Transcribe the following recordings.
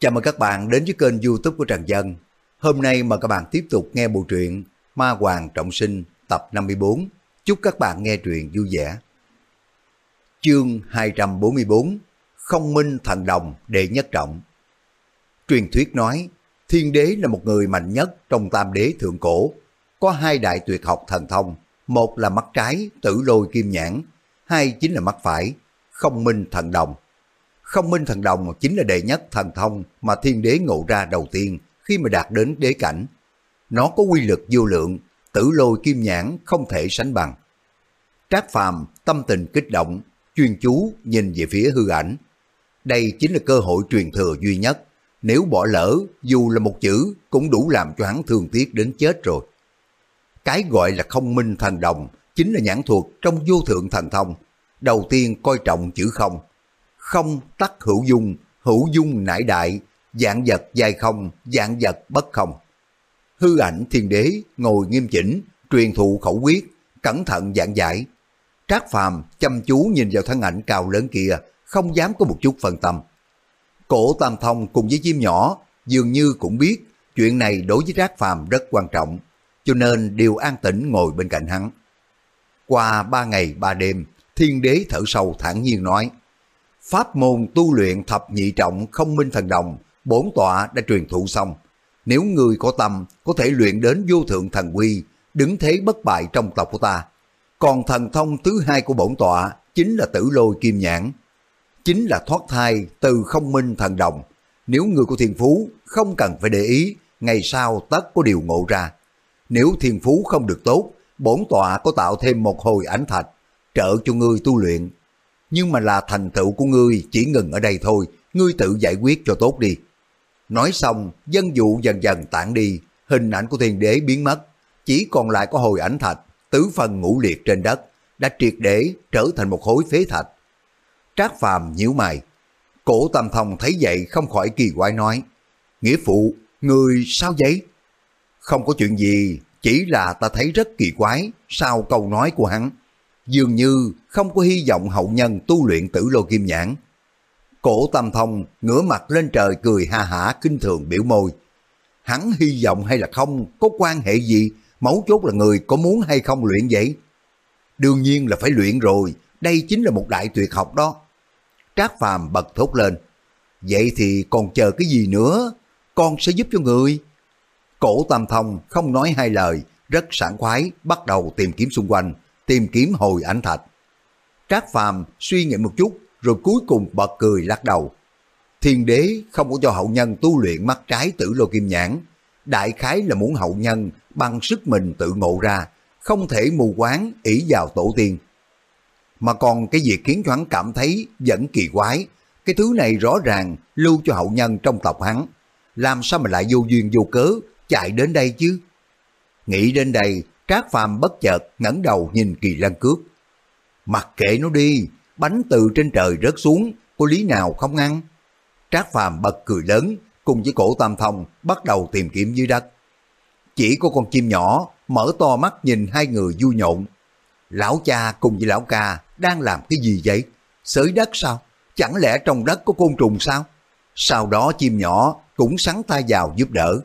Chào mừng các bạn đến với kênh youtube của Trần Dân. Hôm nay mời các bạn tiếp tục nghe bộ truyện Ma Hoàng Trọng Sinh tập 54. Chúc các bạn nghe truyện vui vẻ. Chương 244 Không Minh Thần Đồng Đệ Nhất Trọng Truyền thuyết nói Thiên Đế là một người mạnh nhất trong tam đế thượng cổ. Có hai đại tuyệt học thần thông. Một là mắt trái, tử lôi kim nhãn. Hai chính là mắt phải, không minh thần đồng. Không minh thần đồng chính là đệ nhất thần thông mà thiên đế ngộ ra đầu tiên khi mà đạt đến đế cảnh. Nó có quy lực vô lượng, tử lôi kim nhãn không thể sánh bằng. Trác Phàm tâm tình kích động, chuyên chú nhìn về phía hư ảnh. Đây chính là cơ hội truyền thừa duy nhất. Nếu bỏ lỡ, dù là một chữ, cũng đủ làm cho hắn thương tiếc đến chết rồi. Cái gọi là không minh thần đồng chính là nhãn thuật trong vô thượng thần thông. Đầu tiên coi trọng chữ không, không tắc hữu dung, hữu dung nải đại, dạng vật dài không, dạng vật bất không. Hư ảnh thiên đế ngồi nghiêm chỉnh, truyền thụ khẩu quyết, cẩn thận dạng giải. Trác phàm chăm chú nhìn vào thân ảnh cao lớn kia, không dám có một chút phân tâm. Cổ Tam Thông cùng với chim nhỏ dường như cũng biết chuyện này đối với Trác phàm rất quan trọng, cho nên đều an tĩnh ngồi bên cạnh hắn. Qua ba ngày ba đêm, thiên đế thở sâu thản nhiên nói, Pháp môn tu luyện thập nhị trọng không minh thần đồng, bốn tọa đã truyền thụ xong. Nếu người có tâm, có thể luyện đến vô thượng thần quy, đứng thế bất bại trong tộc của ta. Còn thần thông thứ hai của bổn tọa chính là tử lôi kim nhãn. Chính là thoát thai từ không minh thần đồng. Nếu người của thiên phú không cần phải để ý, ngày sau tất có điều ngộ ra. Nếu thiên phú không được tốt, bổn tọa có tạo thêm một hồi ảnh thạch, trợ cho ngươi tu luyện nhưng mà là thành tựu của ngươi chỉ ngừng ở đây thôi, ngươi tự giải quyết cho tốt đi. Nói xong, dân vụ dần dần tản đi, hình ảnh của thiên đế biến mất, chỉ còn lại có hồi ảnh thạch, tứ phần ngũ liệt trên đất, đã triệt để trở thành một khối phế thạch. Trác phàm nhíu mày, cổ tam thông thấy vậy không khỏi kỳ quái nói, nghĩa phụ, người sao vậy? Không có chuyện gì, chỉ là ta thấy rất kỳ quái sau câu nói của hắn dường như không có hy vọng hậu nhân tu luyện tử lô kim nhãn. Cổ tâm thông ngửa mặt lên trời cười ha hả kinh thường biểu môi. Hắn hy vọng hay là không có quan hệ gì, mấu chốt là người có muốn hay không luyện vậy. Đương nhiên là phải luyện rồi, đây chính là một đại tuyệt học đó. Trác Phàm bật thốt lên. Vậy thì còn chờ cái gì nữa? Con sẽ giúp cho người. Cổ Tam Thông không nói hai lời, rất sảng khoái, bắt đầu tìm kiếm xung quanh, tìm kiếm hồi ảnh thạch. Trác Phàm suy nghĩ một chút rồi cuối cùng bật cười lắc đầu. Thiên đế không có cho hậu nhân tu luyện mắt trái tử lô kim nhãn. Đại khái là muốn hậu nhân bằng sức mình tự ngộ ra, không thể mù quáng ỷ vào tổ tiên. Mà còn cái việc khiến cho hắn cảm thấy vẫn kỳ quái, cái thứ này rõ ràng lưu cho hậu nhân trong tộc hắn. Làm sao mà lại vô duyên vô cớ chạy đến đây chứ? Nghĩ đến đây, Trác Phàm bất chợt ngẩng đầu nhìn Kỳ Lân Cước. Mặc kệ nó đi, bánh từ trên trời rớt xuống, có lý nào không ăn? Trác Phàm bật cười lớn, cùng với cổ Tam Thông bắt đầu tìm kiếm dưới đất. Chỉ có con chim nhỏ mở to mắt nhìn hai người vui nhộn. Lão cha cùng với lão ca đang làm cái gì vậy? Sới đất sao? Chẳng lẽ trong đất có côn trùng sao? Sau đó chim nhỏ cũng sắn tay vào giúp đỡ.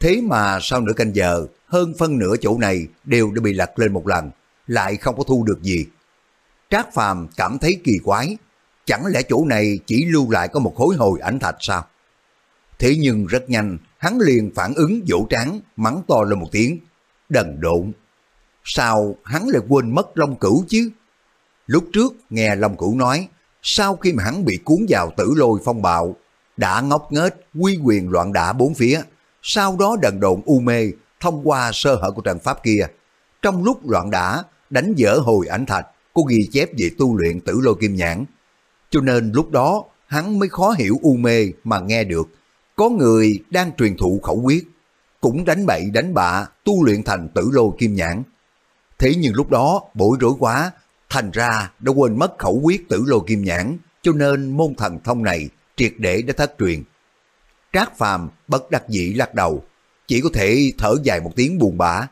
Thế mà sau nửa canh giờ, hơn phân nửa chỗ này đều đã bị lật lên một lần, lại không có thu được gì. Trác Phàm cảm thấy kỳ quái, chẳng lẽ chỗ này chỉ lưu lại có một khối hồi ảnh thạch sao? Thế nhưng rất nhanh, hắn liền phản ứng vỗ tráng, mắng to lên một tiếng, đần độn. Sao hắn lại quên mất Long Cửu chứ? Lúc trước nghe Long Cửu nói, sau khi mà hắn bị cuốn vào tử lôi phong bạo, đã ngốc nghếch quy quyền loạn đả bốn phía, sau đó đần độn u mê thông qua sơ hở của trận pháp kia. Trong lúc loạn đả, đánh dở hồi ảnh thạch, có ghi chép về tu luyện tử lôi kim nhãn. Cho nên lúc đó, hắn mới khó hiểu u mê mà nghe được. Có người đang truyền thụ khẩu quyết, cũng đánh bậy đánh bạ, tu luyện thành tử lôi kim nhãn. Thế nhưng lúc đó, bối rối quá, thành ra đã quên mất khẩu quyết tử lôi kim nhãn, cho nên môn thần thông này triệt để đã thất truyền. Trác Phàm bất đắc dĩ lắc đầu, chỉ có thể thở dài một tiếng buồn bã.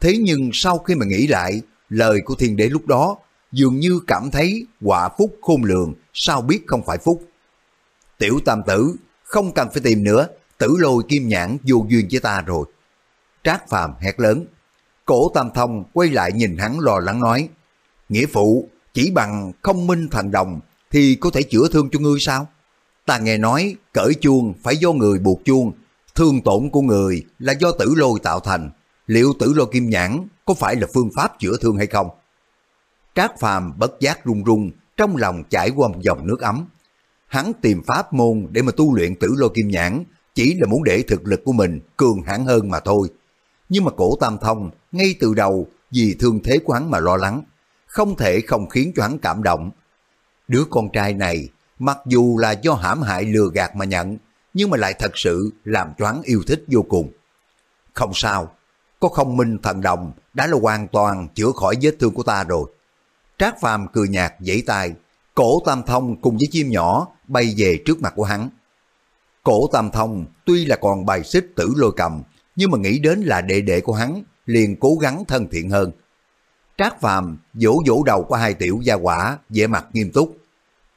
Thế nhưng sau khi mà nghĩ lại, lời của thiên đế lúc đó dường như cảm thấy quả phúc khôn lường, sao biết không phải phúc. Tiểu tam tử, không cần phải tìm nữa, tử lôi kim nhãn vô duyên với ta rồi. Trác Phàm hét lớn. Cổ Tam Thông quay lại nhìn hắn lo lắng nói, Nghĩa phụ, chỉ bằng không minh thần đồng thì có thể chữa thương cho ngươi sao? Ta nghe nói cởi chuông phải do người buộc chuông, thương tổn của người là do tử lôi tạo thành. Liệu tử lôi kim nhãn có phải là phương pháp chữa thương hay không? Trác Phàm bất giác run run, trong lòng chảy qua một dòng nước ấm. Hắn tìm pháp môn để mà tu luyện tử lôi kim nhãn, chỉ là muốn để thực lực của mình cường hãn hơn mà thôi. Nhưng mà cổ tam thông, ngay từ đầu, vì thương thế của hắn mà lo lắng, không thể không khiến cho hắn cảm động. Đứa con trai này, mặc dù là do hãm hại lừa gạt mà nhận, nhưng mà lại thật sự làm cho hắn yêu thích vô cùng. Không sao, có không minh thần đồng đã là hoàn toàn chữa khỏi vết thương của ta rồi. Trác Phàm cười nhạt dãy tay, cổ tam thông cùng với chim nhỏ bay về trước mặt của hắn. Cổ tam thông tuy là còn bài xích tử lôi cầm, nhưng mà nghĩ đến là đệ đệ của hắn, liền cố gắng thân thiện hơn. Trác Phàm vỗ vỗ đầu của hai tiểu gia quả, vẻ mặt nghiêm túc.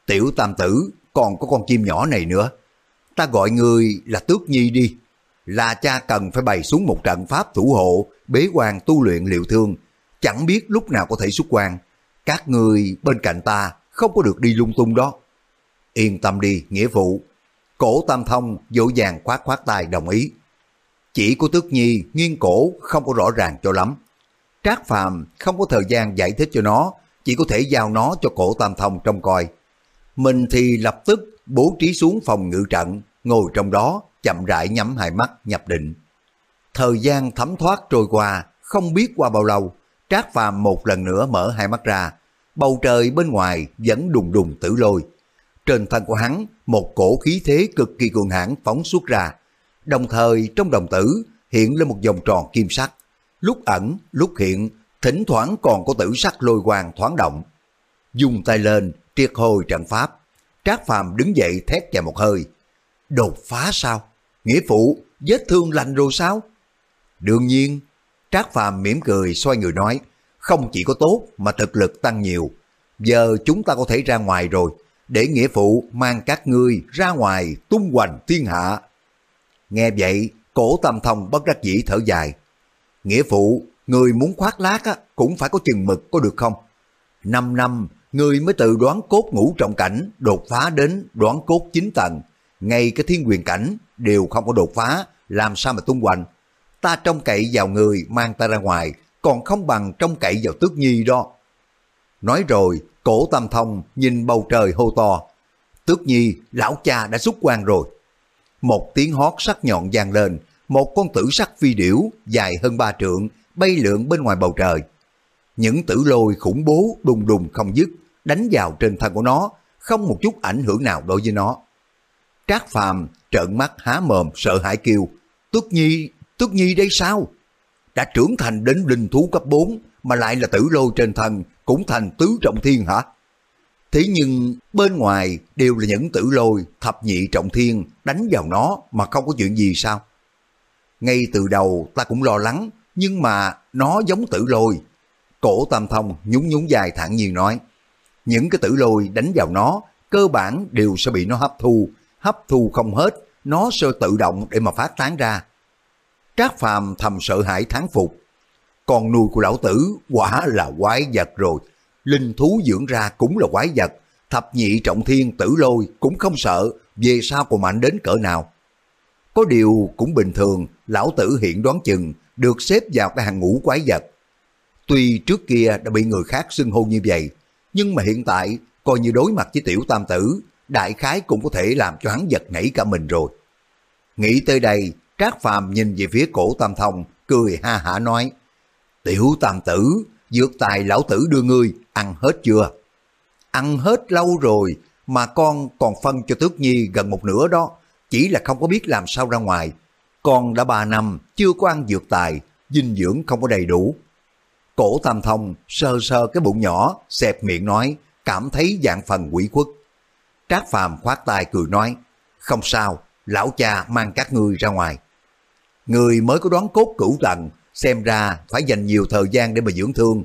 Tiểu tam tử, còn có con chim nhỏ này nữa. Ta gọi người là Tước Nhi đi. Là cha cần phải bày xuống một trận pháp thủ hộ, bế quan tu luyện liệu thương. Chẳng biết lúc nào có thể xuất quan. Các người bên cạnh ta không có được đi lung tung đó. Yên tâm đi, nghĩa phụ. Cổ Tam Thông dỗ dàng khoát khoát tay đồng ý. Chỉ của Tước Nhi nghiêng cổ không có rõ ràng cho lắm. Trác Phàm không có thời gian giải thích cho nó, chỉ có thể giao nó cho cổ Tam Thông trông coi. Mình thì lập tức bố trí xuống phòng ngự trận, ngồi trong đó chậm rãi nhắm hai mắt nhập định. Thời gian thấm thoát trôi qua, không biết qua bao lâu, Trác Phàm một lần nữa mở hai mắt ra, bầu trời bên ngoài vẫn đùng đùng tử lôi. Trên thân của hắn, một cổ khí thế cực kỳ cường hãn phóng xuất ra, đồng thời trong đồng tử hiện lên một vòng tròn kim sắc, lúc ẩn, lúc hiện, thỉnh thoảng còn có tử sắc lôi quang thoáng động. Dùng tay lên, triệt hồi trận pháp. Trác Phàm đứng dậy thét vào một hơi. Đột phá sao? Nghĩa phụ, vết thương lành rồi sao? Đương nhiên, Trác Phàm mỉm cười xoay người nói, không chỉ có tốt mà thực lực tăng nhiều. Giờ chúng ta có thể ra ngoài rồi, để nghĩa phụ mang các ngươi ra ngoài tung hoành thiên hạ. Nghe vậy, cổ tam thông bất đắc dĩ thở dài. Nghĩa phụ, người muốn khoác lác á, cũng phải có chừng mực có được không? Năm năm, người mới từ đoán cốt ngũ trọng cảnh đột phá đến đoán cốt chín tầng. Ngay cái thiên quyền cảnh đều không có đột phá, làm sao mà tung hoành. Ta trông cậy vào người mang ta ra ngoài, còn không bằng trông cậy vào tước nhi đó. Nói rồi, cổ tam thông nhìn bầu trời hô to. Tước nhi, lão cha đã xuất quan rồi. Một tiếng hót sắc nhọn vang lên, một con tử sắc phi điểu dài hơn ba trượng bay lượn bên ngoài bầu trời. Những tử lôi khủng bố đùng đùng không dứt đánh vào trên thân của nó, không một chút ảnh hưởng nào đối với nó. Trác Phàm trợn mắt há mồm sợ hãi kêu, Tước Nhi, Tước Nhi đây sao? Đã trưởng thành đến linh thú cấp 4 mà lại là tử lôi trên thân cũng thành tứ trọng thiên hả? Thế nhưng bên ngoài đều là những tử lôi thập nhị trọng thiên đánh vào nó mà không có chuyện gì sao? Ngay từ đầu ta cũng lo lắng, nhưng mà nó giống tử lôi. Cổ Tam Thông nhún nhún dài thản nhiên nói, những cái tử lôi đánh vào nó, cơ bản đều sẽ bị nó hấp thu, hấp thu không hết, nó sẽ tự động để mà phát tán ra. Trác Phàm thầm sợ hãi thán phục. Con nuôi của lão tử quả là quái vật rồi, linh thú dưỡng ra cũng là quái vật, thập nhị trọng thiên tử lôi cũng không sợ, về sao còn mạnh đến cỡ nào. Có điều cũng bình thường, lão tử hiện đoán chừng được xếp vào cái hàng ngũ quái vật. Tuy trước kia đã bị người khác xưng hô như vậy, nhưng mà hiện tại coi như đối mặt với tiểu tam tử, đại khái cũng có thể làm cho hắn giật nảy cả mình rồi. Nghĩ tới đây, Trác Phàm nhìn về phía cổ tam thông, cười ha hả nói, Tiểu tam tử, dược tài lão tử đưa ngươi, ăn hết chưa? Ăn hết lâu rồi, mà con còn phân cho tước nhi gần một nửa đó, chỉ là không có biết làm sao ra ngoài. Con đã ba năm chưa có ăn dược tài, dinh dưỡng không có đầy đủ. Cổ Tam Thông sơ sơ cái bụng nhỏ, xẹp miệng nói, cảm thấy dạng phần quỷ khuất. Trác Phàm khoát tay cười nói, không sao, lão cha mang các ngươi ra ngoài. Người mới có đoán cốt cửu tầng, xem ra phải dành nhiều thời gian để mà dưỡng thương.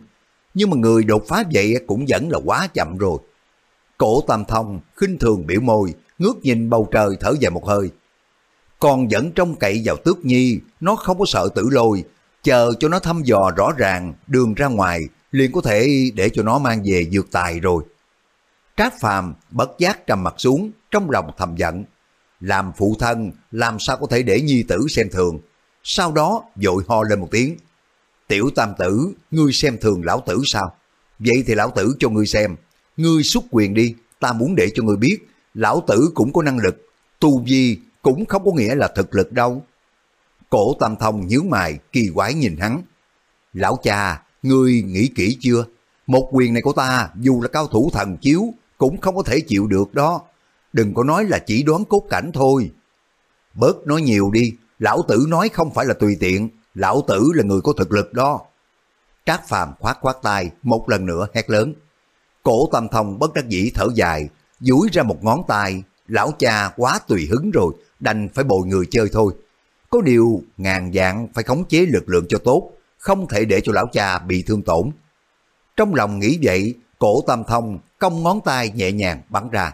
Nhưng mà người đột phá vậy cũng vẫn là quá chậm rồi. Cổ Tam Thông khinh thường biểu môi, ngước nhìn bầu trời thở dài một hơi. còn vẫn trông cậy vào tước nhi, nó không có sợ tử lôi, chờ cho nó thăm dò rõ ràng đường ra ngoài, liền có thể để cho nó mang về dược tài rồi. Trác Phàm bất giác trầm mặt xuống, trong lòng thầm giận. Làm phụ thân, làm sao có thể để nhi tử xem thường. Sau đó vội ho lên một tiếng. Tiểu tam tử, ngươi xem thường lão tử sao? Vậy thì lão tử cho ngươi xem. Ngươi xuất quyền đi, ta muốn để cho ngươi biết, lão tử cũng có năng lực. Tu vi cũng không có nghĩa là thực lực đâu. Cổ tam thông nhíu mày, kỳ quái nhìn hắn. Lão cha, ngươi nghĩ kỹ chưa? Một quyền này của ta, dù là cao thủ thần chiếu, cũng không có thể chịu được đó. Đừng có nói là chỉ đoán cốt cảnh thôi. Bớt nói nhiều đi, lão tử nói không phải là tùy tiện, lão tử là người có thực lực đó. Trác phàm khoát khoát tay, một lần nữa hét lớn. Cổ tam thông bất đắc dĩ thở dài, duỗi ra một ngón tay, lão cha quá tùy hứng rồi, đành phải bồi người chơi thôi. Có điều ngàn dạng phải khống chế lực lượng cho tốt, không thể để cho lão cha bị thương tổn. Trong lòng nghĩ vậy, cổ tam thông cong ngón tay nhẹ nhàng bắn ra.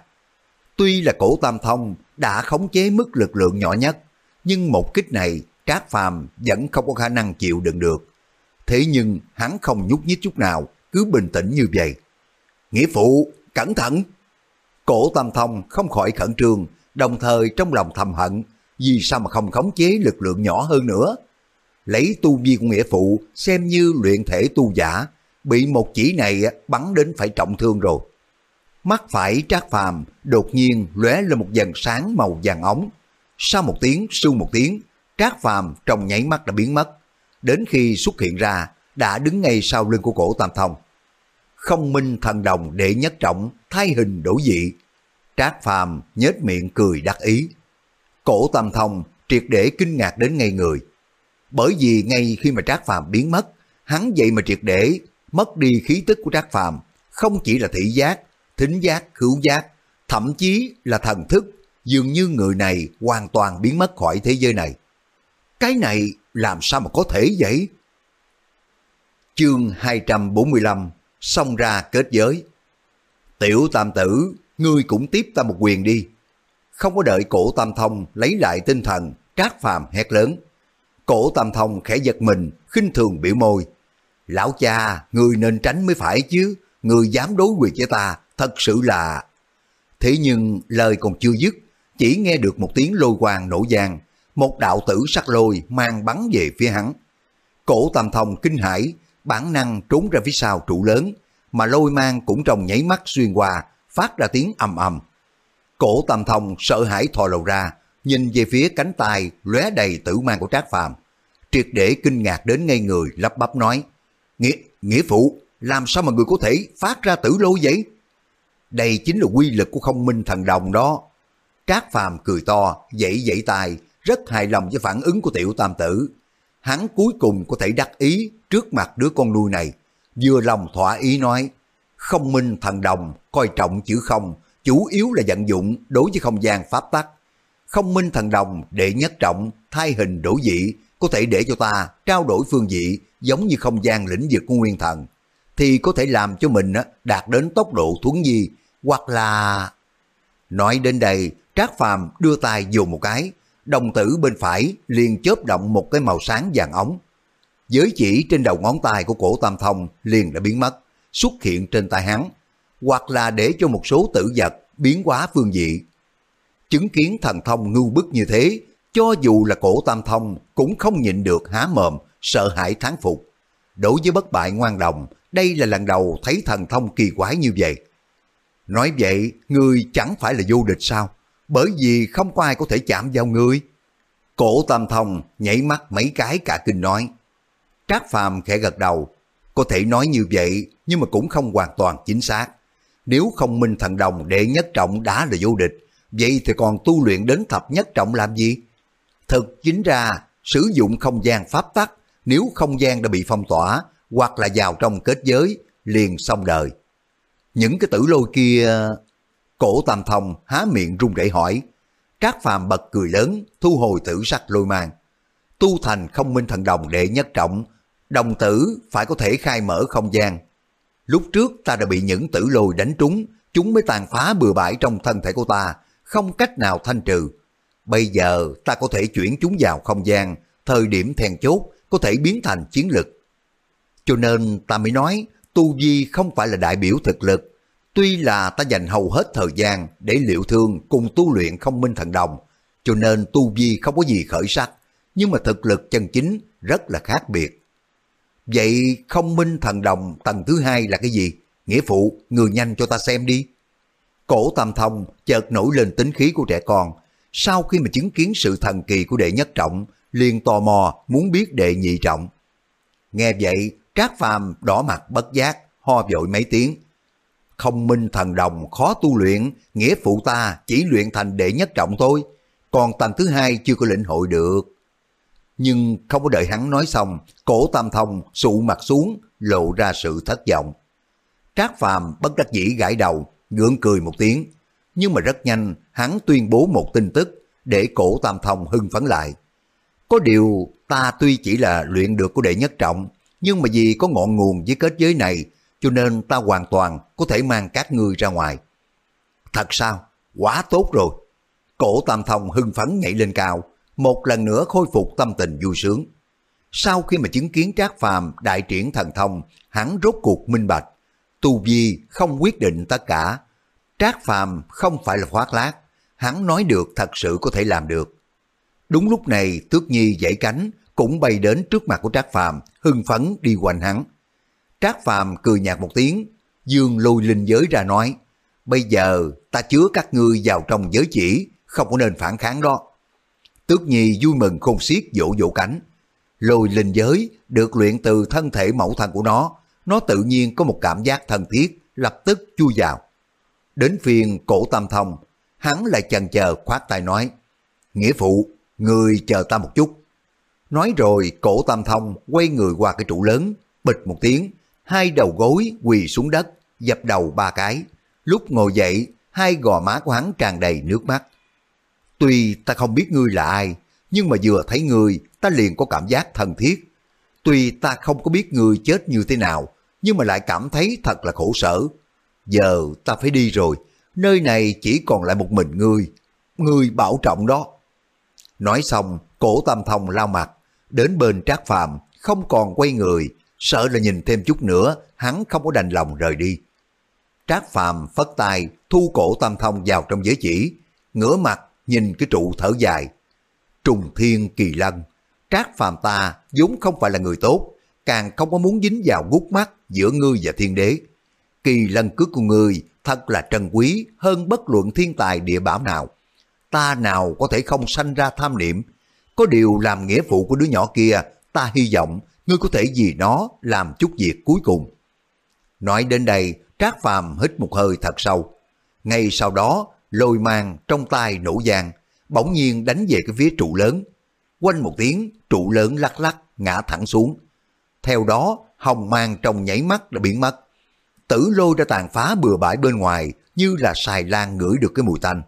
Tuy là cổ tam thông đã khống chế mức lực lượng nhỏ nhất, nhưng một kích này Trác Phàm vẫn không có khả năng chịu đựng được. Thế nhưng hắn không nhúc nhích chút nào, cứ bình tĩnh như vậy. Nghĩa phụ, cẩn thận! Cổ tam thông không khỏi khẩn trương, đồng thời trong lòng thầm hận, vì sao mà không khống chế lực lượng nhỏ hơn nữa. Lấy tu vi của nghĩa phụ xem như luyện thể tu giả, bị một chỉ này bắn đến phải trọng thương rồi. Mắt phải trác phàm đột nhiên lóe lên một dần sáng màu vàng ống. Sau một tiếng, sưu một tiếng, trác phàm trong nháy mắt đã biến mất. Đến khi xuất hiện ra, đã đứng ngay sau lưng của cổ Tam Thông. Không minh thần đồng để nhất trọng, thay hình đổi dị. Trác phàm nhếch miệng cười đắc ý. Cổ Tam Thông triệt để kinh ngạc đến ngay người. Bởi vì ngay khi mà Trác Phàm biến mất, hắn vậy mà triệt để mất đi khí tức của Trác Phàm, không chỉ là thị giác, thính giác, khứu giác, thậm chí là thần thức, dường như người này hoàn toàn biến mất khỏi thế giới này. Cái này làm sao mà có thể vậy? Chương 245 Xông ra kết giới Tiểu tam tử, ngươi cũng tiếp ta một quyền đi. Không có đợi cổ tam thông lấy lại tinh thần, trác phàm hét lớn. Cổ tam thông khẽ giật mình, khinh thường biểu môi. Lão cha, người nên tránh mới phải chứ, người dám đối quyền với ta, thật sự là... Thế nhưng lời còn chưa dứt, chỉ nghe được một tiếng lôi quang nổ giang, một đạo tử sắc lôi mang bắn về phía hắn. Cổ tam thông kinh hãi, bản năng trốn ra phía sau trụ lớn, mà lôi mang cũng trong nháy mắt xuyên qua, phát ra tiếng ầm ầm. Cổ tam thông sợ hãi thò đầu ra, nhìn về phía cánh tay lóe đầy tử mang của Trác Phàm, triệt để kinh ngạc đến ngay người lắp bắp nói: "Nghĩa nghĩa phụ, làm sao mà người có thể phát ra tử lôi vậy?" Đây chính là quy lực của không minh thần đồng đó. Trác Phàm cười to, dậy dậy tay, rất hài lòng với phản ứng của tiểu tam tử. Hắn cuối cùng có thể đắc ý trước mặt đứa con nuôi này, vừa lòng thỏa ý nói, không minh thần đồng, coi trọng chữ không, chủ yếu là vận dụng đối với không gian pháp tắc. Không minh thần đồng để nhất trọng, thay hình đổi dị, có thể để cho ta trao đổi phương dị giống như không gian lĩnh vực của nguyên thần, thì có thể làm cho mình đạt đến tốc độ thuấn di, hoặc là... Nói đến đây, Trác Phàm đưa tay dùng một cái, đồng tử bên phải liền chớp động một cái màu sáng vàng ống. Giới chỉ trên đầu ngón tay của cổ Tam Thông liền đã biến mất, xuất hiện trên tay hắn, hoặc là để cho một số tử vật biến hóa phương dị. Chứng kiến thần thông ngưu bức như thế, cho dù là cổ Tam Thông cũng không nhịn được há mồm, sợ hãi thán phục. Đối với bất bại ngoan đồng, đây là lần đầu thấy thần thông kỳ quái như vậy. Nói vậy, người chẳng phải là vô địch sao? Bởi vì không có ai có thể chạm vào ngươi Cổ Tam Thông nhảy mắt mấy cái cả kinh nói. Trác Phàm khẽ gật đầu. Có thể nói như vậy, nhưng mà cũng không hoàn toàn chính xác. Nếu không minh thần đồng đệ nhất trọng đã là vô địch, vậy thì còn tu luyện đến thập nhất trọng làm gì? Thực chính ra, sử dụng không gian pháp tắc, nếu không gian đã bị phong tỏa, hoặc là vào trong kết giới, liền xong đời. Những cái tử lôi kia... Cổ Tam Thông há miệng run rẩy hỏi. Trác Phàm bật cười lớn, thu hồi tử sắc lôi mang. Tu thành không minh thần đồng đệ nhất trọng, đồng tử phải có thể khai mở không gian. Lúc trước ta đã bị những tử lôi đánh trúng, chúng mới tàn phá bừa bãi trong thân thể của ta, không cách nào thanh trừ. Bây giờ ta có thể chuyển chúng vào không gian, thời điểm then chốt có thể biến thành chiến lực. Cho nên ta mới nói tu vi không phải là đại biểu thực lực. Tuy là ta dành hầu hết thời gian để liệu thương cùng tu luyện không minh thần đồng, cho nên tu vi không có gì khởi sắc, nhưng mà thực lực chân chính rất là khác biệt. Vậy không minh thần đồng tầng thứ hai là cái gì? Nghĩa phụ, người nhanh cho ta xem đi. Cổ tam thông chợt nổi lên tính khí của trẻ con. Sau khi mà chứng kiến sự thần kỳ của đệ nhất trọng, liền tò mò muốn biết đệ nhị trọng. Nghe vậy, Trác Phàm đỏ mặt bất giác, ho vội mấy tiếng. Không minh thần đồng khó tu luyện, nghĩa phụ ta chỉ luyện thành đệ nhất trọng thôi, còn tầng thứ hai chưa có lĩnh hội được. Nhưng không có đợi hắn nói xong, cổ tam thông sụ mặt xuống, lộ ra sự thất vọng. Trác Phàm bất đắc dĩ gãi đầu, gượng cười một tiếng. Nhưng mà rất nhanh, hắn tuyên bố một tin tức để cổ tam thông hưng phấn lại. Có điều ta tuy chỉ là luyện được của đệ nhất trọng, nhưng mà vì có ngọn nguồn với kết giới này, cho nên ta hoàn toàn có thể mang các ngươi ra ngoài. Thật sao? Quá tốt rồi. Cổ tam thông hưng phấn nhảy lên cao, một lần nữa khôi phục tâm tình vui sướng. Sau khi mà chứng kiến Trác Phàm đại triển thần thông, hắn rốt cuộc minh bạch. Tu Vi không quyết định tất cả. Trác Phàm không phải là khoác lác, hắn nói được thật sự có thể làm được. Đúng lúc này Tước Nhi dãy cánh cũng bay đến trước mặt của Trác Phàm hưng phấn đi quanh hắn. Trác Phàm cười nhạt một tiếng, dương lôi linh giới ra nói, bây giờ ta chứa các ngươi vào trong giới chỉ, không có nên phản kháng đó. Tước Nhi vui mừng khôn xiết vỗ vỗ cánh. Lôi linh giới được luyện từ thân thể mẫu thân của nó, nó tự nhiên có một cảm giác thân thiết, lập tức chui vào. Đến phiên cổ tam thông, hắn lại chần chờ khoát tay nói, Nghĩa phụ, người chờ ta một chút. Nói rồi cổ tam thông quay người qua cái trụ lớn, bịch một tiếng, hai đầu gối quỳ xuống đất, dập đầu ba cái. Lúc ngồi dậy, hai gò má của hắn tràn đầy nước mắt. Tuy ta không biết ngươi là ai, nhưng mà vừa thấy ngươi, ta liền có cảm giác thân thiết. Tuy ta không có biết ngươi chết như thế nào, nhưng mà lại cảm thấy thật là khổ sở. Giờ ta phải đi rồi, nơi này chỉ còn lại một mình ngươi. Ngươi bảo trọng đó. Nói xong, cổ tam thông lao mặt, đến bên trác phàm, không còn quay người, sợ là nhìn thêm chút nữa, hắn không có đành lòng rời đi. Trác phàm phất tay, thu cổ tam thông vào trong giới chỉ, ngửa mặt nhìn cái trụ thở dài. Trùng thiên kỳ lân, trác phàm ta vốn không phải là người tốt, càng không có muốn dính vào gút mắt giữa ngươi và thiên đế. Kỳ lân cước của ngươi thật là trân quý hơn bất luận thiên tài địa bảo nào. Ta nào có thể không sanh ra tham niệm, có điều làm nghĩa vụ của đứa nhỏ kia, ta hy vọng ngươi có thể vì nó làm chút việc cuối cùng. Nói đến đây, Trác Phàm hít một hơi thật sâu. Ngay sau đó, lôi mang trong tay nổ vàng, bỗng nhiên đánh về cái phía trụ lớn. Quanh một tiếng, trụ lớn lắc lắc, ngã thẳng xuống. Theo đó, hồng mang trong nhảy mắt đã biến mất. Tử lôi đã tàn phá bừa bãi bên ngoài như là xài lan ngửi được cái mùi tanh.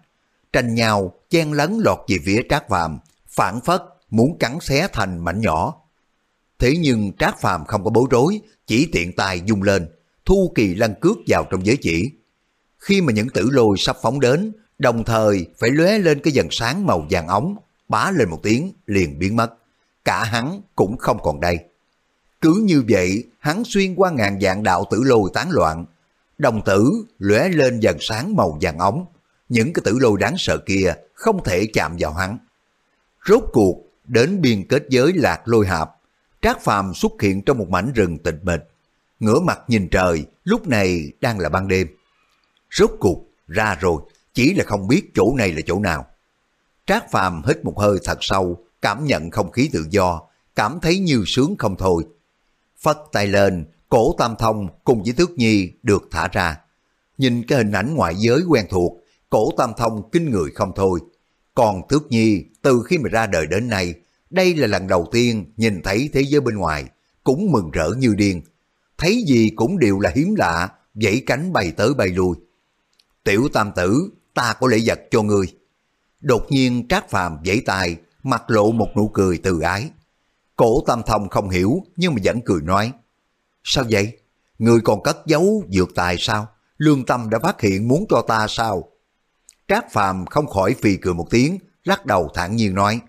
Tranh nhau, chen lấn lọt về phía Trác Phàm phản phất muốn cắn xé thành mảnh nhỏ. Thế nhưng Trác Phàm không có bối rối, chỉ tiện tay dung lên, thu kỳ lân cước vào trong giới chỉ. Khi mà những tử lôi sắp phóng đến, đồng thời phải lóe lên cái dần sáng màu vàng ống, bá lên một tiếng liền biến mất. Cả hắn cũng không còn đây. Cứ như vậy, hắn xuyên qua ngàn dạng đạo tử lôi tán loạn. Đồng tử lóe lên dần sáng màu vàng ống. Những cái tử lôi đáng sợ kia không thể chạm vào hắn. Rốt cuộc, đến biên kết giới lạc lôi hạp, Trác Phàm xuất hiện trong một mảnh rừng tịch mịch. Ngửa mặt nhìn trời, lúc này đang là ban đêm. Rốt cuộc, ra rồi, chỉ là không biết chỗ này là chỗ nào. Trác Phàm hít một hơi thật sâu, cảm nhận không khí tự do, cảm thấy như sướng không thôi. Phất tay lên, cổ tam thông cùng với thước nhi được thả ra. Nhìn cái hình ảnh ngoại giới quen thuộc, cổ tam thông kinh người không thôi. Còn thước nhi, từ khi mà ra đời đến nay, đây là lần đầu tiên nhìn thấy thế giới bên ngoài, cũng mừng rỡ như điên. Thấy gì cũng đều là hiếm lạ, dãy cánh bay tới bay lui. Tiểu tam tử, ta có lễ vật cho ngươi. Đột nhiên trác phàm dãy tay, mặt lộ một nụ cười từ ái. Cổ tam thông không hiểu, nhưng mà vẫn cười nói. Sao vậy? Ngươi còn cất giấu dược tài sao? Lương tâm đã phát hiện muốn cho ta sao? Trác phàm không khỏi phì cười một tiếng, lắc đầu thản nhiên nói,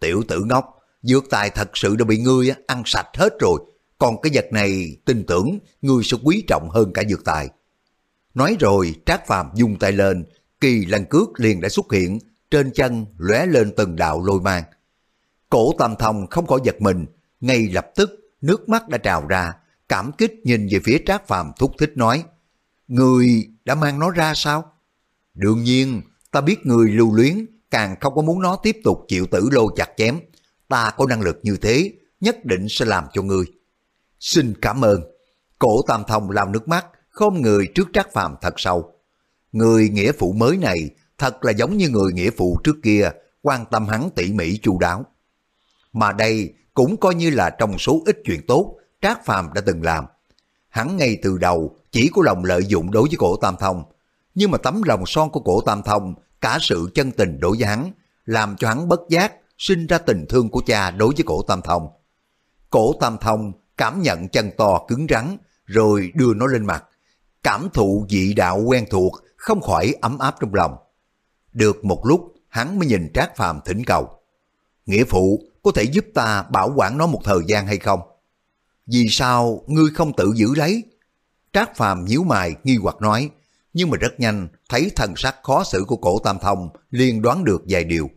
tiểu tử ngốc, dược tài thật sự đã bị ngươi ăn sạch hết rồi, còn cái vật này tin tưởng ngươi sẽ quý trọng hơn cả dược tài. Nói rồi Trác Phàm dung tay lên, kỳ lăng cước liền đã xuất hiện, trên chân lóe lên từng đạo lôi mang. Cổ tam thông không khỏi giật mình, ngay lập tức nước mắt đã trào ra, cảm kích nhìn về phía Trác Phàm thúc thích nói, Người đã mang nó ra sao? Đương nhiên, ta biết người lưu luyến, càng không có muốn nó tiếp tục chịu tử lô chặt chém. Ta có năng lực như thế, nhất định sẽ làm cho người Xin cảm ơn. Cổ Tam Thông lao nước mắt, không người trước Trác Phàm thật sâu. Người nghĩa phụ mới này thật là giống như người nghĩa phụ trước kia, quan tâm hắn tỉ mỉ chu đáo. Mà đây cũng coi như là trong số ít chuyện tốt Trác Phàm đã từng làm. Hắn ngay từ đầu chỉ có lòng lợi dụng đối với cổ Tam Thông, nhưng mà tấm lòng son của cổ Tam Thông, cả sự chân tình đối với hắn, làm cho hắn bất giác sinh ra tình thương của cha đối với cổ Tam Thông. Cổ Tam Thông cảm nhận chân to cứng rắn, rồi đưa nó lên mặt. Cảm thụ dị đạo quen thuộc, không khỏi ấm áp trong lòng. Được một lúc, hắn mới nhìn Trác Phàm thỉnh cầu. Nghĩa phụ, có thể giúp ta bảo quản nó một thời gian hay không? Vì sao ngươi không tự giữ lấy? Trác Phàm nhíu mày nghi hoặc nói, nhưng mà rất nhanh thấy thần sắc khó xử của cổ Tam Thông liền đoán được vài điều.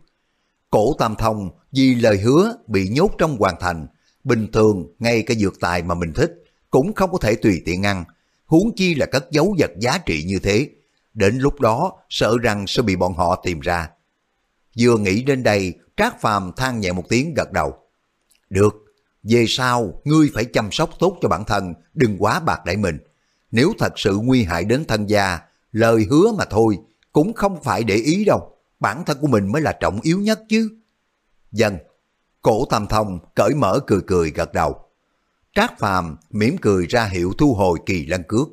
Cổ Tam Thông vì lời hứa bị nhốt trong hoàn thành, bình thường ngay cái dược tài mà mình thích cũng không có thể tùy tiện ăn, huống chi là cất giấu vật giá trị như thế. Đến lúc đó sợ rằng sẽ bị bọn họ tìm ra. Vừa nghĩ đến đây, Trác Phàm than nhẹ một tiếng gật đầu. Được, về sau ngươi phải chăm sóc tốt cho bản thân, đừng quá bạc đại mình. Nếu thật sự nguy hại đến thân gia, lời hứa mà thôi, cũng không phải để ý đâu. Bản thân của mình mới là trọng yếu nhất chứ. Dân, cổ tam thông cởi mở cười cười gật đầu. Trác phàm mỉm cười ra hiệu thu hồi kỳ lân cước.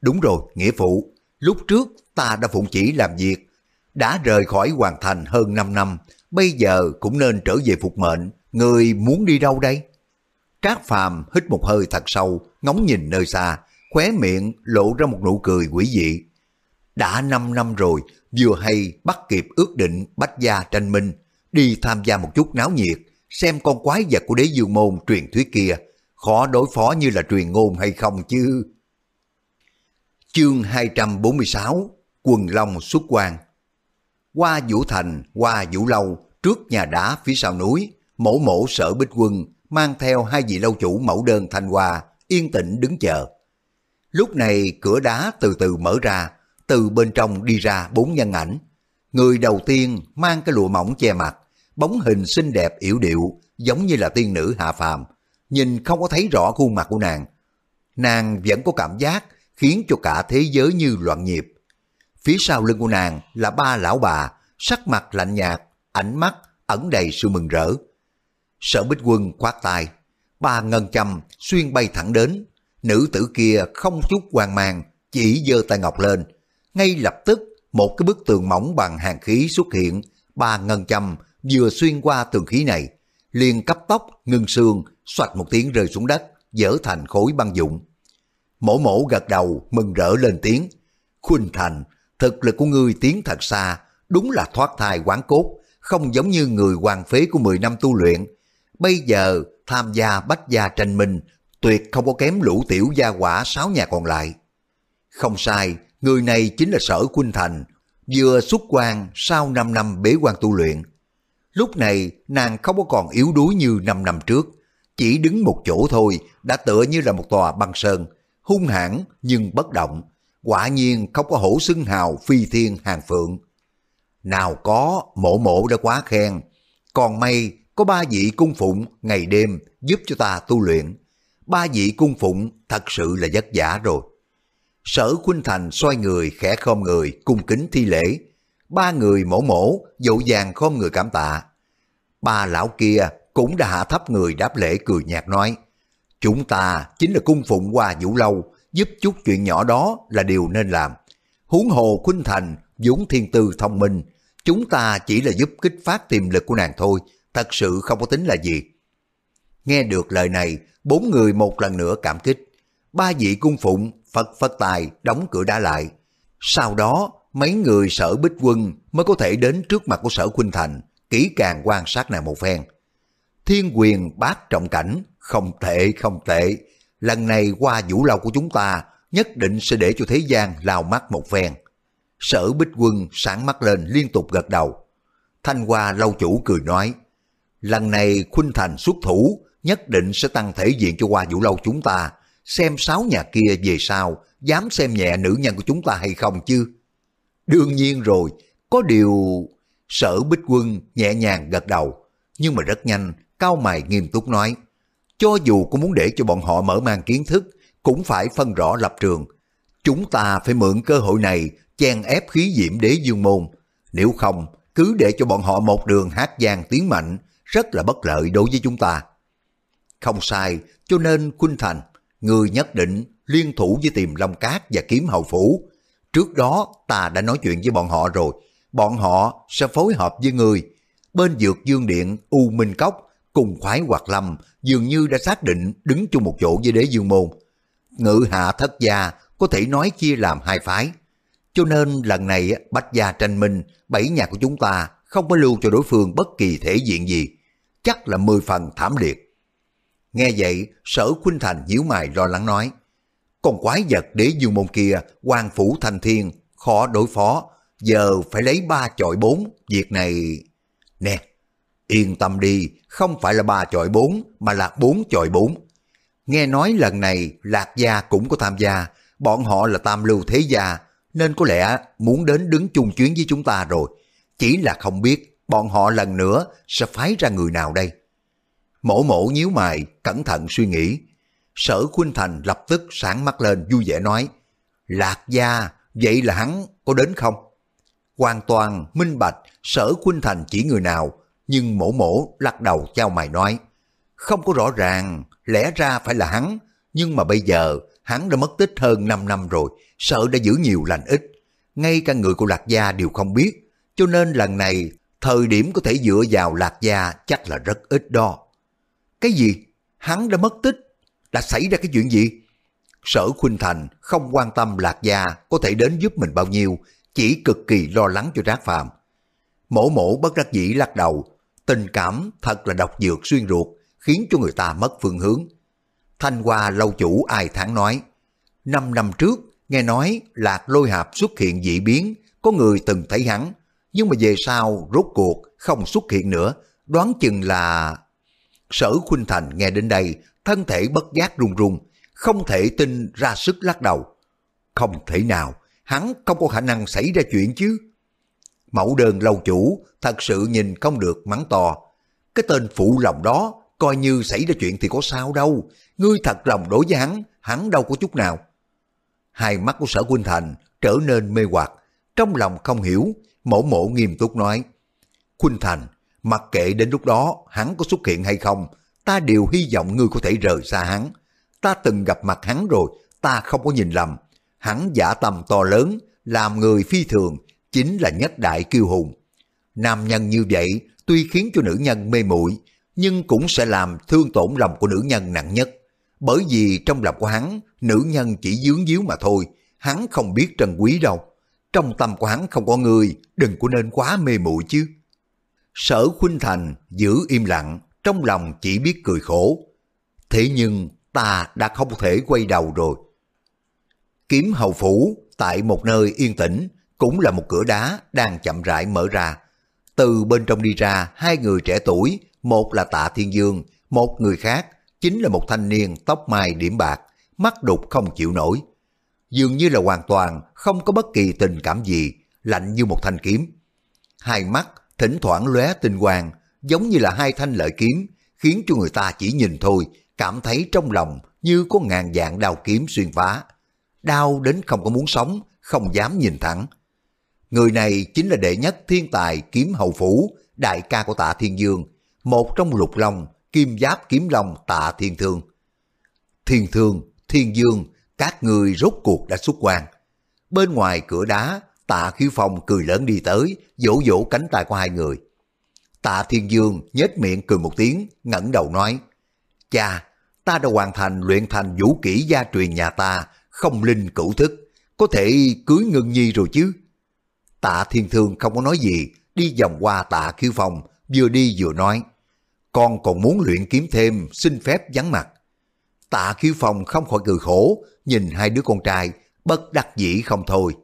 Đúng rồi, nghĩa phụ, lúc trước ta đã phụng chỉ làm việc, đã rời khỏi hoàn thành hơn 5 năm, bây giờ cũng nên trở về phục mệnh, người muốn đi đâu đây? Trác phàm hít một hơi thật sâu, ngóng nhìn nơi xa, khóe miệng lộ ra một nụ cười quỷ dị. Đã 5 năm rồi, vừa hay bắt kịp ước định bách gia tranh minh, đi tham gia một chút náo nhiệt, xem con quái vật của đế dương môn truyền thuyết kia, khó đối phó như là truyền ngôn hay không chứ. Chương 246 Quần Long xuất quan Qua Vũ Thành, qua Vũ Lâu, trước nhà đá phía sau núi, mổ mổ sở bích quân mang theo hai vị lâu chủ mẫu đơn thanh hoa, yên tĩnh đứng chờ. Lúc này cửa đá từ từ mở ra, từ bên trong đi ra bốn nhân ảnh. Người đầu tiên mang cái lụa mỏng che mặt, bóng hình xinh đẹp yểu điệu, giống như là tiên nữ hạ phàm, nhìn không có thấy rõ khuôn mặt của nàng. Nàng vẫn có cảm giác khiến cho cả thế giới như loạn nhịp. Phía sau lưng của nàng là ba lão bà, sắc mặt lạnh nhạt, ánh mắt ẩn đầy sự mừng rỡ. Sở Bích Quân khoát tay, ba ngân châm xuyên bay thẳng đến, Nữ tử kia không chút hoang mang, chỉ giơ tay ngọc lên. Ngay lập tức, một cái bức tường mỏng bằng hàng khí xuất hiện, ba ngân châm vừa xuyên qua tường khí này, liền cấp tóc ngưng xương, xoạch một tiếng rơi xuống đất, dở thành khối băng dụng. Mổ mổ gật đầu, mừng rỡ lên tiếng. Khuynh Thành, thực lực của ngươi tiến thật xa, đúng là thoát thai quán cốt, không giống như người hoàng phế của 10 năm tu luyện. Bây giờ tham gia bách gia tranh minh, tuyệt không có kém lũ tiểu gia quả sáu nhà còn lại. Không sai, người này chính là Sở Khuynh Thành, vừa xuất quan sau 5 năm bế quan tu luyện. Lúc này nàng không có còn yếu đuối như 5 năm trước, chỉ đứng một chỗ thôi đã tựa như là một tòa băng sơn, hung hãn nhưng bất động, quả nhiên không có hổ xưng hào phi thiên hàng phượng. Nào có, mộ mộ đã quá khen, còn may có ba vị cung phụng ngày đêm giúp cho ta tu luyện ba vị cung phụng thật sự là vất vả rồi. Sở Khuynh Thành xoay người khẽ khom người cung kính thi lễ. Ba người mổ mổ dỗ dàng khom người cảm tạ. Ba lão kia cũng đã hạ thấp người đáp lễ cười nhạt nói. Chúng ta chính là cung phụng qua vũ lâu, giúp chút chuyện nhỏ đó là điều nên làm. Huống hồ Khuynh Thành, dũng thiên tư thông minh, chúng ta chỉ là giúp kích phát tiềm lực của nàng thôi, thật sự không có tính là gì. Nghe được lời này, bốn người một lần nữa cảm kích. Ba vị cung phụng, Phật Phật Tài đóng cửa đá lại. Sau đó, mấy người sở bích quân mới có thể đến trước mặt của sở Khuynh Thành, kỹ càng quan sát nàng một phen. Thiên quyền bát trọng cảnh, không tệ không tệ, lần này qua vũ lâu của chúng ta nhất định sẽ để cho thế gian lao mắt một phen. Sở bích quân sáng mắt lên liên tục gật đầu. Thanh Hoa lâu chủ cười nói, lần này Khuynh Thành xuất thủ nhất định sẽ tăng thể diện cho qua vũ lâu chúng ta, xem sáu nhà kia về sau dám xem nhẹ nữ nhân của chúng ta hay không chứ. Đương nhiên rồi, có điều... Sở Bích Quân nhẹ nhàng gật đầu, nhưng mà rất nhanh, cao mày nghiêm túc nói, cho dù có muốn để cho bọn họ mở mang kiến thức, cũng phải phân rõ lập trường. Chúng ta phải mượn cơ hội này chen ép khí diễm đế dương môn. Nếu không, cứ để cho bọn họ một đường hát giang tiến mạnh, rất là bất lợi đối với chúng ta. Không sai, cho nên Khuynh Thành, người nhất định liên thủ với tìm Long Cát và kiếm hầu phủ. Trước đó ta đã nói chuyện với bọn họ rồi, bọn họ sẽ phối hợp với người. Bên dược dương điện U Minh Cốc cùng khoái hoạt lâm dường như đã xác định đứng chung một chỗ với đế dương môn. Ngự hạ thất gia có thể nói chia làm hai phái. Cho nên lần này bách gia tranh minh, bảy nhà của chúng ta không có lưu cho đối phương bất kỳ thể diện gì. Chắc là mười phần thảm liệt. Nghe vậy, sở Khuynh Thành nhíu mày lo lắng nói. Con quái vật đế dương môn kia, quan phủ thành thiên, khó đối phó. Giờ phải lấy ba chọi bốn, việc này... Nè, yên tâm đi, không phải là ba chọi bốn, mà là bốn chọi bốn. Nghe nói lần này Lạc Gia cũng có tham gia, bọn họ là tam lưu thế gia, nên có lẽ muốn đến đứng chung chuyến với chúng ta rồi. Chỉ là không biết bọn họ lần nữa sẽ phái ra người nào đây. Mổ mổ nhíu mày, cẩn thận suy nghĩ. Sở Khuynh Thành lập tức sáng mắt lên vui vẻ nói, Lạc gia, vậy là hắn có đến không? Hoàn toàn minh bạch, sở Khuynh Thành chỉ người nào, nhưng mổ mổ lắc đầu trao mày nói, không có rõ ràng, lẽ ra phải là hắn, nhưng mà bây giờ hắn đã mất tích hơn 5 năm rồi, sợ đã giữ nhiều lành ít. Ngay cả người của Lạc Gia đều không biết, cho nên lần này thời điểm có thể dựa vào Lạc Gia chắc là rất ít đó. Cái gì? Hắn đã mất tích? Đã xảy ra cái chuyện gì? Sở Khuynh Thành không quan tâm Lạc Gia có thể đến giúp mình bao nhiêu, chỉ cực kỳ lo lắng cho Trác Phàm. Mổ mổ bất đắc dĩ lắc đầu, tình cảm thật là độc dược xuyên ruột, khiến cho người ta mất phương hướng. Thanh Hoa lâu chủ ai tháng nói, năm năm trước nghe nói Lạc Lôi Hạp xuất hiện dị biến, có người từng thấy hắn, nhưng mà về sau rốt cuộc không xuất hiện nữa, đoán chừng là... Sở Khuynh Thành nghe đến đây, thân thể bất giác run run, không thể tin ra sức lắc đầu. Không thể nào, hắn không có khả năng xảy ra chuyện chứ. Mẫu đơn lâu chủ thật sự nhìn không được mắng to. Cái tên phụ lòng đó, coi như xảy ra chuyện thì có sao đâu. Ngươi thật lòng đối với hắn, hắn đâu có chút nào. Hai mắt của sở Quynh Thành trở nên mê hoặc, trong lòng không hiểu, mổ mổ nghiêm túc nói. Khuynh Thành, mặc kệ đến lúc đó hắn có xuất hiện hay không, ta đều hy vọng ngươi có thể rời xa hắn. Ta từng gặp mặt hắn rồi, ta không có nhìn lầm. Hắn giả tầm to lớn, làm người phi thường, chính là nhất đại kiêu hùng. Nam nhân như vậy tuy khiến cho nữ nhân mê muội nhưng cũng sẽ làm thương tổn lòng của nữ nhân nặng nhất. Bởi vì trong lòng của hắn, nữ nhân chỉ dướng díu mà thôi, hắn không biết trân quý đâu. Trong tâm của hắn không có người, đừng có nên quá mê muội chứ. Sở Khuynh Thành giữ im lặng, trong lòng chỉ biết cười khổ. Thế nhưng ta đã không thể quay đầu rồi. Kiếm hầu phủ tại một nơi yên tĩnh, cũng là một cửa đá đang chậm rãi mở ra. Từ bên trong đi ra hai người trẻ tuổi, một là Tạ Thiên Dương, một người khác chính là một thanh niên tóc mai điểm bạc, mắt đục không chịu nổi. Dường như là hoàn toàn không có bất kỳ tình cảm gì, lạnh như một thanh kiếm. Hai mắt thỉnh thoảng lóe tinh quang, giống như là hai thanh lợi kiếm, khiến cho người ta chỉ nhìn thôi, cảm thấy trong lòng như có ngàn dạng đao kiếm xuyên phá. Đau đến không có muốn sống, không dám nhìn thẳng. Người này chính là đệ nhất thiên tài kiếm hầu phủ, đại ca của tạ thiên dương, một trong lục long, kim giáp kiếm long tạ thiên thương. Thiên thương, thiên dương, các người rốt cuộc đã xuất quan. Bên ngoài cửa đá, tạ khiếu phong cười lớn đi tới, vỗ vỗ cánh tay của hai người. Tạ Thiên Dương nhếch miệng cười một tiếng, ngẩng đầu nói, Cha, ta đã hoàn thành luyện thành vũ kỹ gia truyền nhà ta, không linh cửu thức, có thể cưới Ngưng nhi rồi chứ. Tạ Thiên Thương không có nói gì, đi vòng qua tạ khiếu phong, vừa đi vừa nói. Con còn muốn luyện kiếm thêm, xin phép vắng mặt. Tạ khiếu phong không khỏi cười khổ, nhìn hai đứa con trai, bất đắc dĩ không thôi.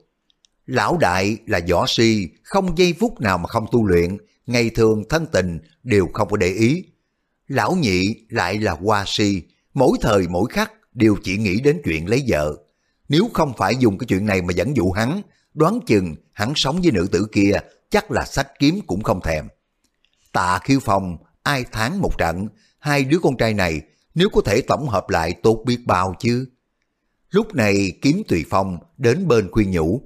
Lão đại là võ si, không giây phút nào mà không tu luyện, ngày thường thân tình đều không có để ý. Lão nhị lại là hoa si, mỗi thời mỗi khắc đều chỉ nghĩ đến chuyện lấy vợ. Nếu không phải dùng cái chuyện này mà dẫn dụ hắn, đoán chừng hắn sống với nữ tử kia chắc là sách kiếm cũng không thèm. Tạ khiêu phong, ai tháng một trận, hai đứa con trai này nếu có thể tổng hợp lại tốt biết bao chứ. Lúc này kiếm tùy phong đến bên khuyên nhủ.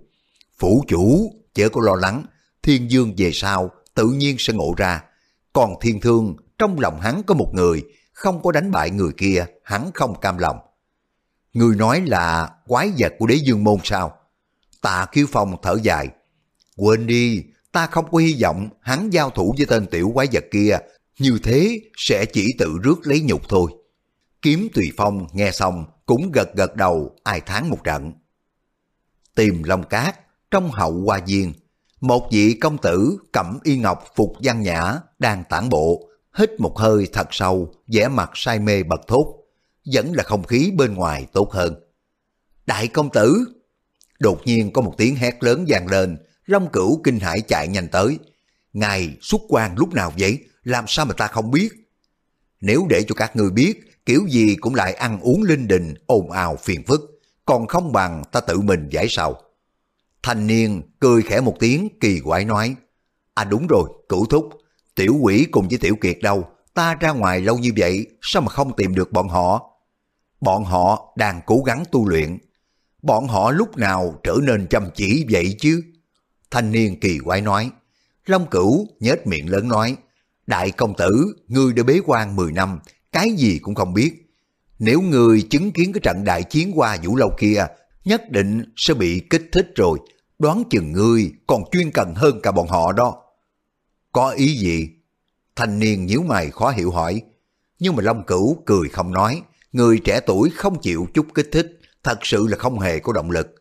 Phủ chủ, chớ có lo lắng, thiên dương về sau tự nhiên sẽ ngộ ra. Còn thiên thương, trong lòng hắn có một người, không có đánh bại người kia, hắn không cam lòng. Người nói là quái vật của đế dương môn sao? Tạ Kiêu Phong thở dài. Quên đi, ta không có hy vọng hắn giao thủ với tên tiểu quái vật kia, như thế sẽ chỉ tự rước lấy nhục thôi. Kiếm Tùy Phong nghe xong cũng gật gật đầu ai tháng một trận. Tìm Long Cát, trong hậu hoa viên, một vị công tử cẩm y ngọc phục văn nhã đang tản bộ, hít một hơi thật sâu, vẻ mặt say mê bật thốt. Vẫn là không khí bên ngoài tốt hơn. Đại công tử! Đột nhiên có một tiếng hét lớn vang lên, Long Cửu kinh hãi chạy nhanh tới. Ngài xuất quan lúc nào vậy? Làm sao mà ta không biết? Nếu để cho các người biết, kiểu gì cũng lại ăn uống linh đình, ồn ào phiền phức, còn không bằng ta tự mình giải sầu. Thanh niên cười khẽ một tiếng kỳ quái nói, À đúng rồi, cửu thúc, tiểu quỷ cùng với tiểu kiệt đâu, ta ra ngoài lâu như vậy, sao mà không tìm được bọn họ? Bọn họ đang cố gắng tu luyện, bọn họ lúc nào trở nên chăm chỉ vậy chứ? Thanh niên kỳ quái nói, Long cửu nhếch miệng lớn nói, Đại công tử, ngươi đã bế quan 10 năm, cái gì cũng không biết. Nếu ngươi chứng kiến cái trận đại chiến qua Vũ Lâu kia, nhất định sẽ bị kích thích rồi, đoán chừng ngươi còn chuyên cần hơn cả bọn họ đó. Có ý gì? Thanh niên nhíu mày khó hiểu hỏi. Nhưng mà Long Cửu cười không nói, người trẻ tuổi không chịu chút kích thích, thật sự là không hề có động lực.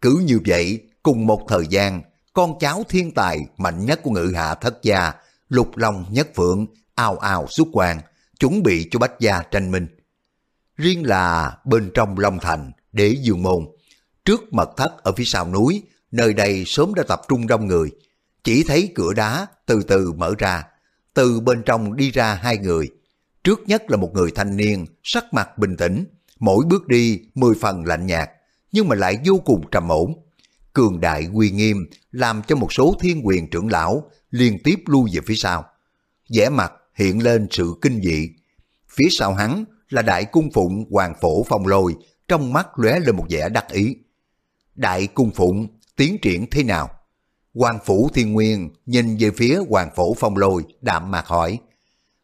Cứ như vậy, cùng một thời gian, con cháu thiên tài mạnh nhất của ngự hạ thất gia, lục long nhất phượng, ào ào xuất quan, chuẩn bị cho bách gia tranh minh. Riêng là bên trong Long Thành, để dường môn, trước mật thất ở phía sau núi, nơi đây sớm đã tập trung đông người. Chỉ thấy cửa đá từ từ mở ra, từ bên trong đi ra hai người. Trước nhất là một người thanh niên, sắc mặt bình tĩnh, mỗi bước đi mười phần lạnh nhạt, nhưng mà lại vô cùng trầm ổn. Cường đại uy nghiêm làm cho một số thiên quyền trưởng lão liên tiếp lui về phía sau. vẻ mặt hiện lên sự kinh dị. Phía sau hắn là đại cung phụng hoàng phổ phong lôi, trong mắt lóe lên một vẻ đắc ý. Đại cung phụng tiến triển thế nào? Hoàng phủ thiên nguyên nhìn về phía hoàng phổ phong lôi, đạm mạc hỏi.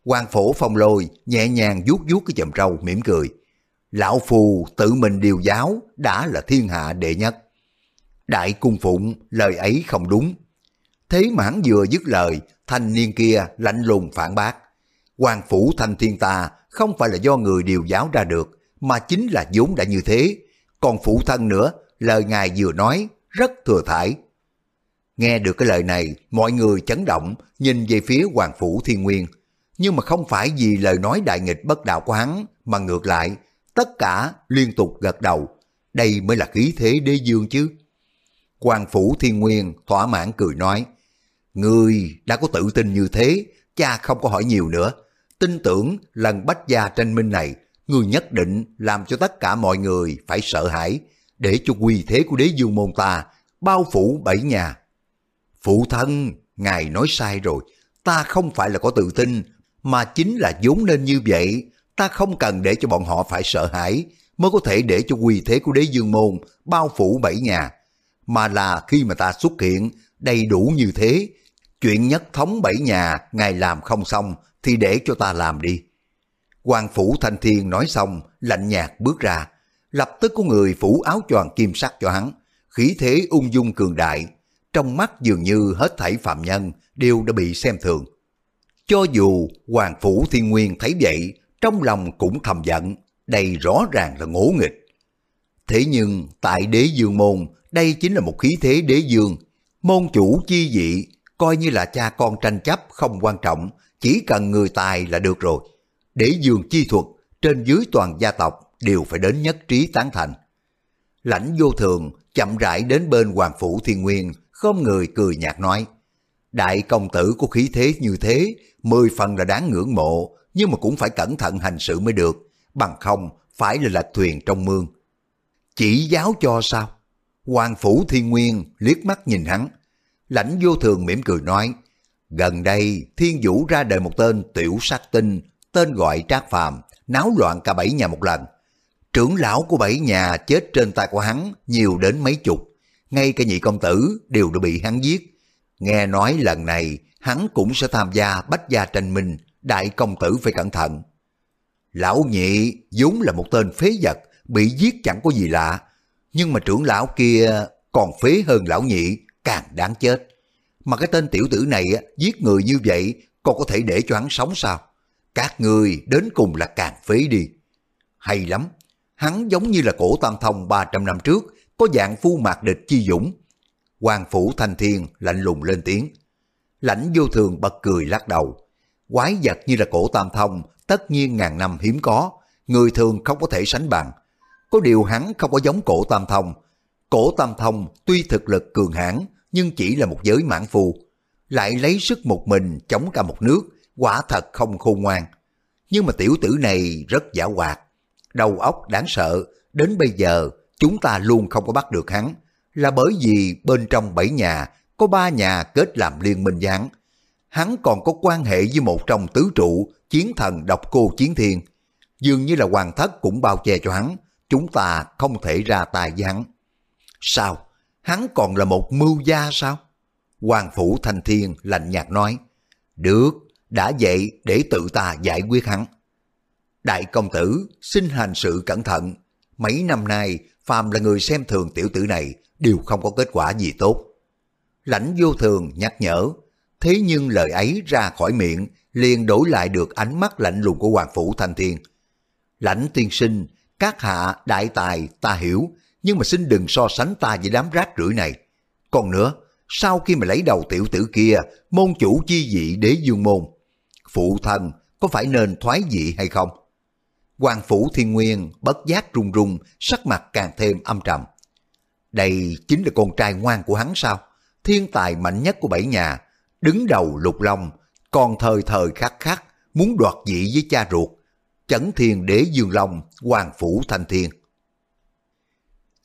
Hoàng phổ phong lôi nhẹ nhàng vuốt vuốt cái chầm râu mỉm cười. Lão phù tự mình điều giáo đã là thiên hạ đệ nhất. Đại cung phụng lời ấy không đúng. Thế mãn vừa dứt lời, thanh niên kia lạnh lùng phản bác. Hoàng phủ thanh thiên ta không phải là do người điều giáo ra được, mà chính là vốn đã như thế. Còn phụ thân nữa, lời ngài vừa nói rất thừa thải. Nghe được cái lời này, mọi người chấn động, nhìn về phía Hoàng Phủ Thiên Nguyên. Nhưng mà không phải vì lời nói đại nghịch bất đạo của hắn, mà ngược lại, tất cả liên tục gật đầu. Đây mới là khí thế đế dương chứ. Hoàng Phủ Thiên Nguyên thỏa mãn cười nói, người đã có tự tin như thế, cha không có hỏi nhiều nữa. Tin tưởng lần bách gia tranh minh này, người nhất định làm cho tất cả mọi người phải sợ hãi, để cho quy thế của đế dương môn ta bao phủ bảy nhà. Phụ thân, ngài nói sai rồi, ta không phải là có tự tin, mà chính là vốn nên như vậy. Ta không cần để cho bọn họ phải sợ hãi, mới có thể để cho quy thế của đế dương môn bao phủ bảy nhà. Mà là khi mà ta xuất hiện đầy đủ như thế, chuyện nhất thống bảy nhà ngài làm không xong thì để cho ta làm đi. Hoàng Phủ Thanh Thiên nói xong, lạnh nhạt bước ra, lập tức có người phủ áo choàng kim sắc cho hắn, khí thế ung dung cường đại, trong mắt dường như hết thảy phạm nhân đều đã bị xem thường. Cho dù Hoàng Phủ Thiên Nguyên thấy vậy, trong lòng cũng thầm giận, đây rõ ràng là ngỗ nghịch. Thế nhưng tại đế dương môn, đây chính là một khí thế đế dương, Môn chủ chi dị, coi như là cha con tranh chấp không quan trọng, chỉ cần người tài là được rồi. Để dường chi thuật, trên dưới toàn gia tộc đều phải đến nhất trí tán thành. Lãnh vô thường chậm rãi đến bên Hoàng Phủ Thiên Nguyên, không người cười nhạt nói. Đại công tử có khí thế như thế, mười phần là đáng ngưỡng mộ, nhưng mà cũng phải cẩn thận hành sự mới được, bằng không phải là lạch thuyền trong mương. Chỉ giáo cho sao? Hoàng Phủ Thiên Nguyên liếc mắt nhìn hắn. Lãnh vô thường mỉm cười nói, gần đây Thiên Vũ ra đời một tên tiểu sát tinh, tên gọi Trác Phàm, náo loạn cả bảy nhà một lần. Trưởng lão của bảy nhà chết trên tay của hắn nhiều đến mấy chục, ngay cả nhị công tử đều đã bị hắn giết. Nghe nói lần này hắn cũng sẽ tham gia bách gia tranh minh, đại công tử phải cẩn thận. Lão nhị vốn là một tên phế vật, bị giết chẳng có gì lạ, nhưng mà trưởng lão kia còn phế hơn lão nhị, càng đáng chết. Mà cái tên tiểu tử này giết người như vậy còn có thể để cho hắn sống sao? Các người đến cùng là càng phế đi. Hay lắm, hắn giống như là cổ tam thông 300 năm trước, có dạng phu mạc địch chi dũng. Hoàng phủ thanh thiên lạnh lùng lên tiếng. Lãnh vô thường bật cười lắc đầu. Quái vật như là cổ tam thông, tất nhiên ngàn năm hiếm có, người thường không có thể sánh bằng. Có điều hắn không có giống cổ tam thông. Cổ tam thông tuy thực lực cường hãn nhưng chỉ là một giới mãn phù. Lại lấy sức một mình chống cả một nước, quả thật không khôn ngoan. Nhưng mà tiểu tử này rất giả hoạt, đầu óc đáng sợ, đến bây giờ chúng ta luôn không có bắt được hắn, là bởi vì bên trong bảy nhà có ba nhà kết làm liên minh với hắn. Hắn còn có quan hệ với một trong tứ trụ chiến thần độc cô chiến thiên. Dường như là hoàng thất cũng bao che cho hắn, chúng ta không thể ra tài với hắn. Sao? Hắn còn là một mưu gia sao? Hoàng phủ thành thiên lạnh nhạt nói, được, đã vậy để tự ta giải quyết hắn. Đại công tử, xin hành sự cẩn thận. Mấy năm nay, phàm là người xem thường tiểu tử này đều không có kết quả gì tốt. Lãnh vô thường nhắc nhở, thế nhưng lời ấy ra khỏi miệng liền đổi lại được ánh mắt lạnh lùng của Hoàng Phủ Thanh Thiên. Lãnh tiên sinh, các hạ đại tài ta hiểu, nhưng mà xin đừng so sánh ta với đám rác rưởi này. Còn nữa, sau khi mà lấy đầu tiểu tử kia, môn chủ chi dị đế dương môn, phụ thân có phải nên thoái vị hay không? Hoàng Phủ Thiên Nguyên bất giác run run, sắc mặt càng thêm âm trầm. Đây chính là con trai ngoan của hắn sao? Thiên tài mạnh nhất của bảy nhà, đứng đầu lục long, còn thời thời khắc khắc muốn đoạt vị với cha ruột. Chấn thiên đế dương long, Hoàng Phủ Thanh Thiên.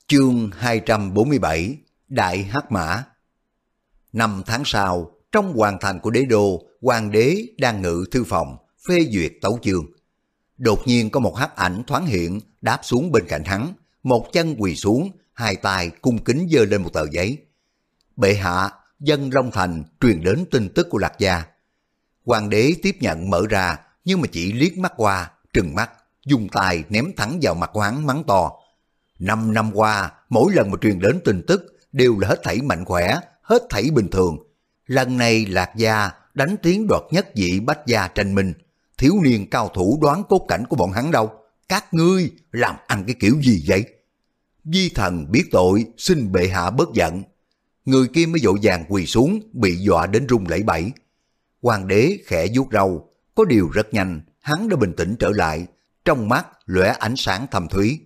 Chương 247 Đại Hắc Mã Năm tháng sau, trong hoàng thành của đế đô, hoàng đế đang ngự thư phòng, phê duyệt tấu chương. Đột nhiên có một hắc ảnh thoáng hiện, đáp xuống bên cạnh hắn, một chân quỳ xuống, hai tay cung kính giơ lên một tờ giấy. Bệ hạ, dân Long Thành truyền đến tin tức của Lạc Gia. Hoàng đế tiếp nhận mở ra, nhưng mà chỉ liếc mắt qua, trừng mắt, dùng tay ném thẳng vào mặt quán mắng to. Năm năm qua, mỗi lần mà truyền đến tin tức đều là hết thảy mạnh khỏe, hết thảy bình thường. Lần này Lạc Gia đánh tiếng đoạt nhất vị bách gia tranh minh, thiếu niên cao thủ đoán cốt cảnh của bọn hắn đâu. Các ngươi làm ăn cái kiểu gì vậy? Di thần biết tội, xin bệ hạ bớt giận. Người kia mới dội vàng quỳ xuống, bị dọa đến run lẩy bẩy. Hoàng đế khẽ vuốt râu, có điều rất nhanh, hắn đã bình tĩnh trở lại, trong mắt lóe ánh sáng thầm thúy.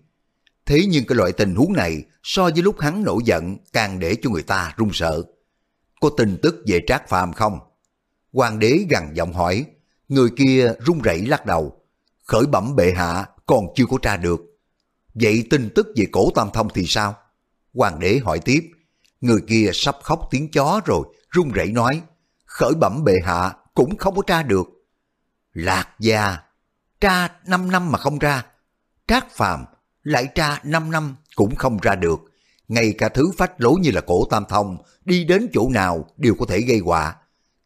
Thế nhưng cái loại tình huống này so với lúc hắn nổi giận càng để cho người ta run sợ. Có tin tức về Trác Phàm không? Hoàng đế gằn giọng hỏi, Người kia run rẩy lắc đầu. Khởi bẩm bệ hạ còn chưa có tra được. Vậy tin tức về cổ tam thông thì sao? Hoàng đế hỏi tiếp. Người kia sắp khóc tiếng chó rồi, run rẩy nói. Khởi bẩm bệ hạ cũng không có tra được. Lạc gia, tra 5 năm mà không ra. Trác phàm, lại tra 5 năm cũng không ra được. Ngay cả thứ phách lối như là cổ tam thông, đi đến chỗ nào đều có thể gây họa.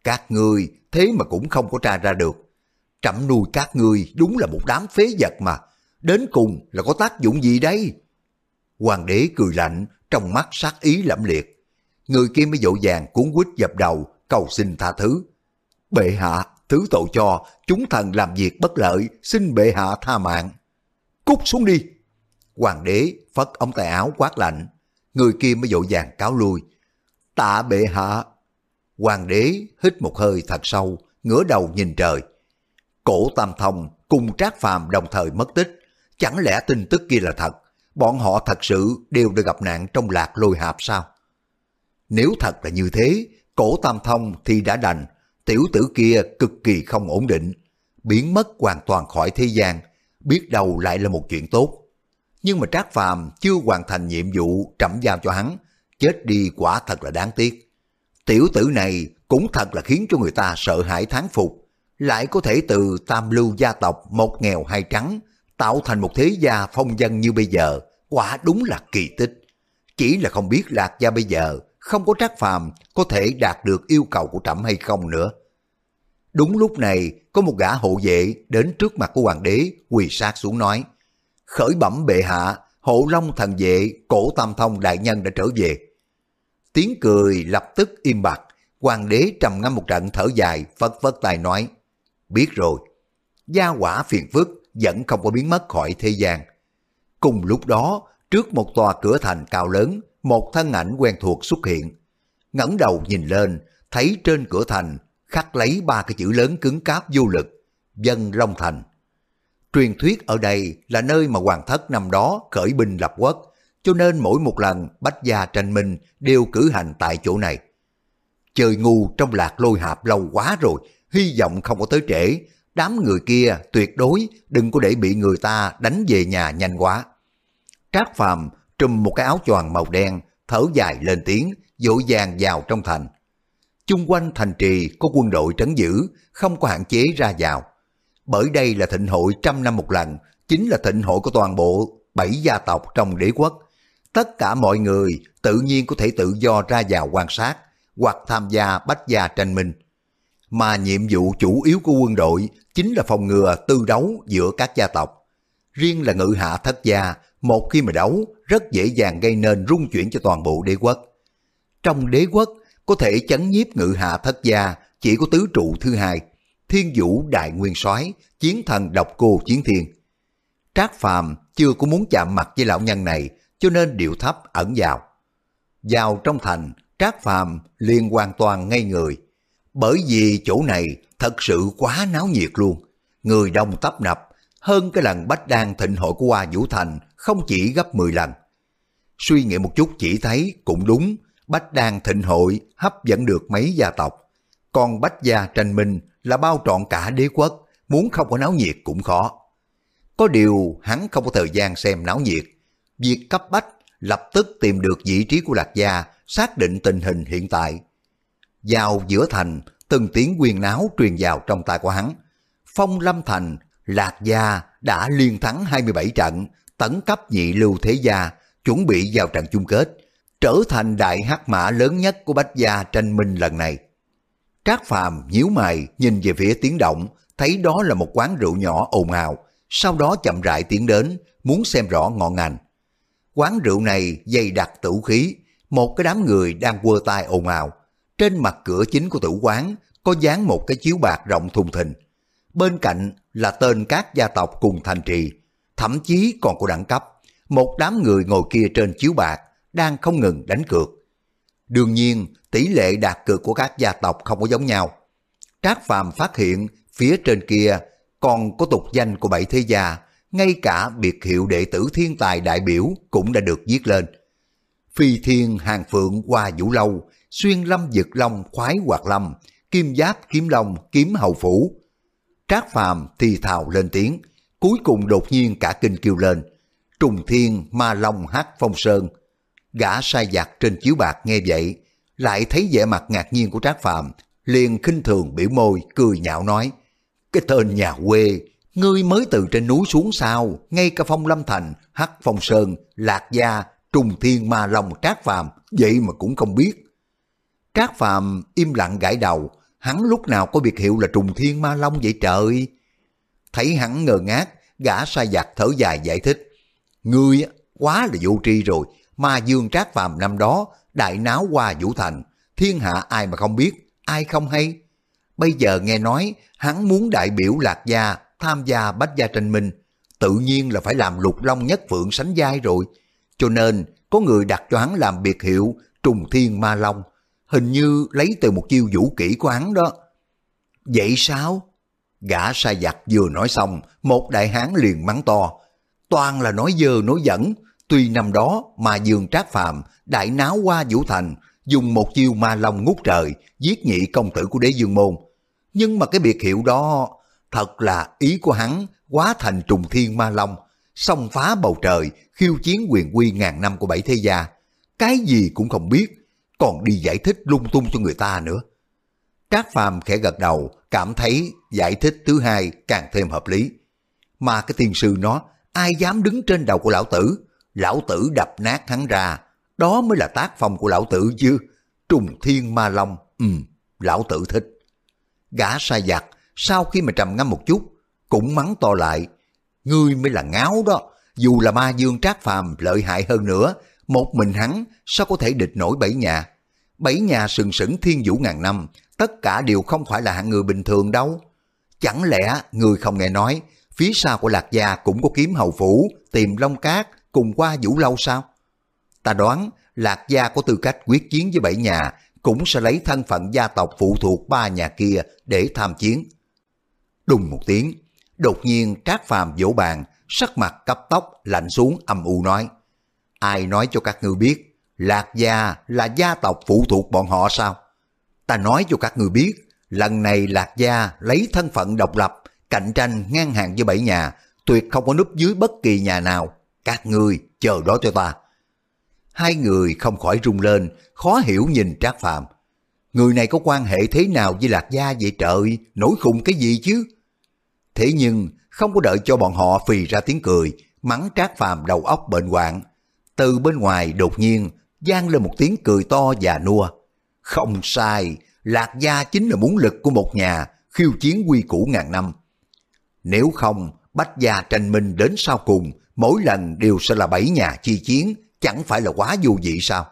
Các ngươi thế mà cũng không có tra ra được. Trẫm nuôi các ngươi đúng là một đám phế vật mà, đến cùng là có tác dụng gì đây? Hoàng đế cười lạnh, trong mắt sát ý lẫm liệt. Người kia mới dội vàng cuốn quýt dập đầu, cầu xin tha thứ. Bệ hạ, thứ tội cho, chúng thần làm việc bất lợi, xin bệ hạ tha mạng. Cút xuống đi! Hoàng đế phất ống tay áo quát lạnh. Người kia mới dội vàng cáo lui. tạ bệ hạ. Hoàng đế hít một hơi thật sâu, ngửa đầu nhìn trời. Cổ Tam Thông cùng Trác Phàm đồng thời mất tích, chẳng lẽ tin tức kia là thật? Bọn họ thật sự đều đã gặp nạn trong lạc lôi hạp sao? Nếu thật là như thế, cổ Tam Thông thì đã đành, tiểu tử kia cực kỳ không ổn định, biến mất hoàn toàn khỏi thế gian, biết đâu lại là một chuyện tốt. Nhưng mà Trác Phàm chưa hoàn thành nhiệm vụ trẫm giao cho hắn, chết đi quả thật là đáng tiếc. Tiểu tử này cũng thật là khiến cho người ta sợ hãi thán phục, lại có thể từ tam lưu gia tộc một nghèo hai trắng, tạo thành một thế gia phong dân như bây giờ, quả đúng là kỳ tích. Chỉ là không biết Lạc Gia bây giờ không có trác phàm có thể đạt được yêu cầu của trẫm hay không nữa. Đúng lúc này, có một gã hộ vệ đến trước mặt của hoàng đế quỳ sát xuống nói, khởi bẩm bệ hạ, hộ long thần vệ, cổ tam thông đại nhân đã trở về. Tiếng cười lập tức im bặt, hoàng đế trầm ngâm một trận thở dài, phất phất tay nói, biết rồi, gia quả phiền phức vẫn không có biến mất khỏi thế gian. Cùng lúc đó, trước một tòa cửa thành cao lớn, một thân ảnh quen thuộc xuất hiện. ngẩng đầu nhìn lên, thấy trên cửa thành khắc lấy ba cái chữ lớn cứng cáp vô lực, dân Long Thành. Truyền thuyết ở đây là nơi mà hoàng thất năm đó khởi binh lập quốc, cho nên mỗi một lần bách gia tranh minh đều cử hành tại chỗ này. Chơi ngu trong lạc lôi hạp lâu quá rồi, hy vọng không có tới trễ, đám người kia tuyệt đối đừng có để bị người ta đánh về nhà nhanh quá. Trác Phàm trùm một cái áo choàng màu đen, thở dài lên tiếng, dội vàng vào trong thành. Chung quanh thành trì có quân đội trấn giữ, không có hạn chế ra vào. Bởi đây là thịnh hội trăm năm một lần, chính là thịnh hội của toàn bộ bảy gia tộc trong đế quốc. Tất cả mọi người tự nhiên có thể tự do ra vào quan sát, hoặc tham gia bách gia tranh minh. Mà nhiệm vụ chủ yếu của quân đội chính là phòng ngừa tư đấu giữa các gia tộc. Riêng là ngự hạ thất gia một khi mà đấu rất dễ dàng gây nên rung chuyển cho toàn bộ đế quốc. Trong đế quốc có thể chấn nhiếp ngự hạ thất gia chỉ có tứ trụ thứ hai, thiên vũ đại nguyên soái chiến thần độc cô chiến thiên. Trác Phàm chưa có muốn chạm mặt với lão nhân này cho nên điệu thấp ẩn vào. Vào trong thành, Trác Phàm liền hoàn toàn ngây người. Bởi vì chỗ này thật sự quá náo nhiệt luôn. Người đông tấp nập, hơn cái lần bách đan thịnh hội của Hoa Vũ Thành không chỉ gấp 10 lần. Suy nghĩ một chút chỉ thấy cũng đúng, Bách Đan thịnh hội hấp dẫn được mấy gia tộc. Còn Bách Gia tranh minh là bao trọn cả đế quốc, muốn không có náo nhiệt cũng khó. Có điều hắn không có thời gian xem náo nhiệt. Việc cấp bách lập tức tìm được vị trí của Lạc Gia, xác định tình hình hiện tại. Vào giữa thành, từng tiếng quyền náo truyền vào trong tai của hắn. Phong Lâm Thành, Lạc Gia đã liên thắng 27 trận, tấn cấp nhị lưu thế gia, chuẩn bị vào trận chung kết, trở thành đại hắc mã lớn nhất của Bách Gia tranh minh lần này. Trác Phàm nhíu mày nhìn về phía tiếng động, thấy đó là một quán rượu nhỏ ồn ào, sau đó chậm rãi tiến đến, muốn xem rõ ngọn ngành. Quán rượu này dày đặc tử khí, một cái đám người đang quơ tay ồn ào. Trên mặt cửa chính của tử quán có dán một cái chiếu bạc rộng thùng thình. Bên cạnh là tên các gia tộc cùng thành trì, thậm chí còn có đẳng cấp. Một đám người ngồi kia trên chiếu bạc đang không ngừng đánh cược. Đương nhiên, tỷ lệ đạt cược của các gia tộc không có giống nhau. Trác Phàm phát hiện phía trên kia còn có tục danh của bảy thế gia, ngay cả biệt hiệu đệ tử thiên tài đại biểu cũng đã được viết lên. Phi thiên hàng phượng qua vũ lâu, xuyên lâm dực long khoái hoạt lâm, kim giáp kiếm long kiếm hầu phủ. Trác Phàm thì thào lên tiếng, cuối cùng đột nhiên cả kinh kêu lên. Trùng thiên ma long hát phong sơn. Gã sai giặc trên chiếu bạc nghe vậy, lại thấy vẻ mặt ngạc nhiên của Trác Phàm liền khinh thường biểu môi, cười nhạo nói. Cái tên nhà quê, ngươi mới từ trên núi xuống sao, ngay cả phong lâm thành, hắc phong sơn, lạc gia, trùng thiên ma long Trác Phàm vậy mà cũng không biết. Trác Phàm im lặng gãi đầu, hắn lúc nào có biệt hiệu là trùng thiên ma long vậy trời? Thấy hắn ngờ ngác, gã sai giặc thở dài giải thích. Ngươi quá là vô tri rồi, ma dương trác phàm năm đó đại náo qua vũ thành, thiên hạ ai mà không biết, ai không hay. Bây giờ nghe nói hắn muốn đại biểu lạc gia tham gia bách gia tranh minh, tự nhiên là phải làm lục long nhất phượng sánh giai rồi. Cho nên có người đặt cho hắn làm biệt hiệu trùng thiên ma long. hình như lấy từ một chiêu vũ kỹ của hắn đó. Vậy sao? Gã sai giặc vừa nói xong, một đại hán liền mắng to. Toàn là nói dơ nói dẫn, tuy năm đó mà Dương Trác Phàm đại náo qua Vũ Thành, dùng một chiêu ma long ngút trời, giết nhị công tử của đế dương môn. Nhưng mà cái biệt hiệu đó, thật là ý của hắn quá thành trùng thiên ma long, xông phá bầu trời, khiêu chiến quyền quy ngàn năm của bảy thế gia. Cái gì cũng không biết, còn đi giải thích lung tung cho người ta nữa. Trác Phàm khẽ gật đầu, cảm thấy giải thích thứ hai càng thêm hợp lý. Mà cái tiên sư nó, ai dám đứng trên đầu của lão tử, lão tử đập nát hắn ra, đó mới là tác phong của lão tử chứ. Trùng thiên ma long, ừ, lão tử thích. Gã sai giặc, sau khi mà trầm ngâm một chút, cũng mắng to lại. Ngươi mới là ngáo đó, dù là ma dương trác phàm lợi hại hơn nữa, một mình hắn sao có thể địch nổi bảy nhà. Bảy nhà sừng sững thiên vũ ngàn năm, tất cả đều không phải là hạng người bình thường đâu. Chẳng lẽ người không nghe nói, phía sau của Lạc Gia cũng có kiếm hầu phủ, tìm Long Cát cùng qua Vũ Lâu sao? Ta đoán Lạc Gia có tư cách quyết chiến với bảy nhà, cũng sẽ lấy thân phận gia tộc phụ thuộc ba nhà kia để tham chiến. Đùng một tiếng, đột nhiên Trác Phàm vỗ bàn, sắc mặt cấp tóc lạnh xuống âm u nói. Ai nói cho các ngươi biết, Lạc Gia là gia tộc phụ thuộc bọn họ sao? Ta nói cho các ngươi biết, lần này Lạc Gia lấy thân phận độc lập, cạnh tranh ngang hàng với bảy nhà, tuyệt không có núp dưới bất kỳ nhà nào. Các ngươi chờ đó cho ta. Hai người không khỏi rung lên, khó hiểu nhìn Trác Phạm. Người này có quan hệ thế nào với Lạc Gia vậy trời, nổi khùng cái gì chứ? Thế nhưng không có đợi cho bọn họ phì ra tiếng cười, mắng Trác Phàm đầu óc bệnh hoạn. Từ bên ngoài đột nhiên gian lên một tiếng cười to và nua. Không sai, Lạc Gia chính là muốn lực của một nhà, khiêu chiến quy củ ngàn năm. Nếu không, Bách Gia tranh minh đến sau cùng, mỗi lần đều sẽ là bảy nhà chi chiến, chẳng phải là quá vô vị sao?